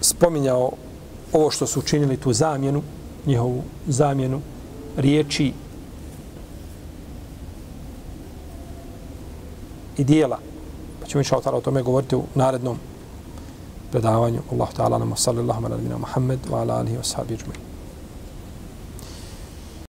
spominjao ovo što su učinili tu zamjenu, njihovu zamjenu riječi i dijela. Pa ćemo inša o tome govoriti u narednom predavanju. Allahu ta'ala nam sallallahu ala nabina Muhammed wa ala alihi wa sahbihi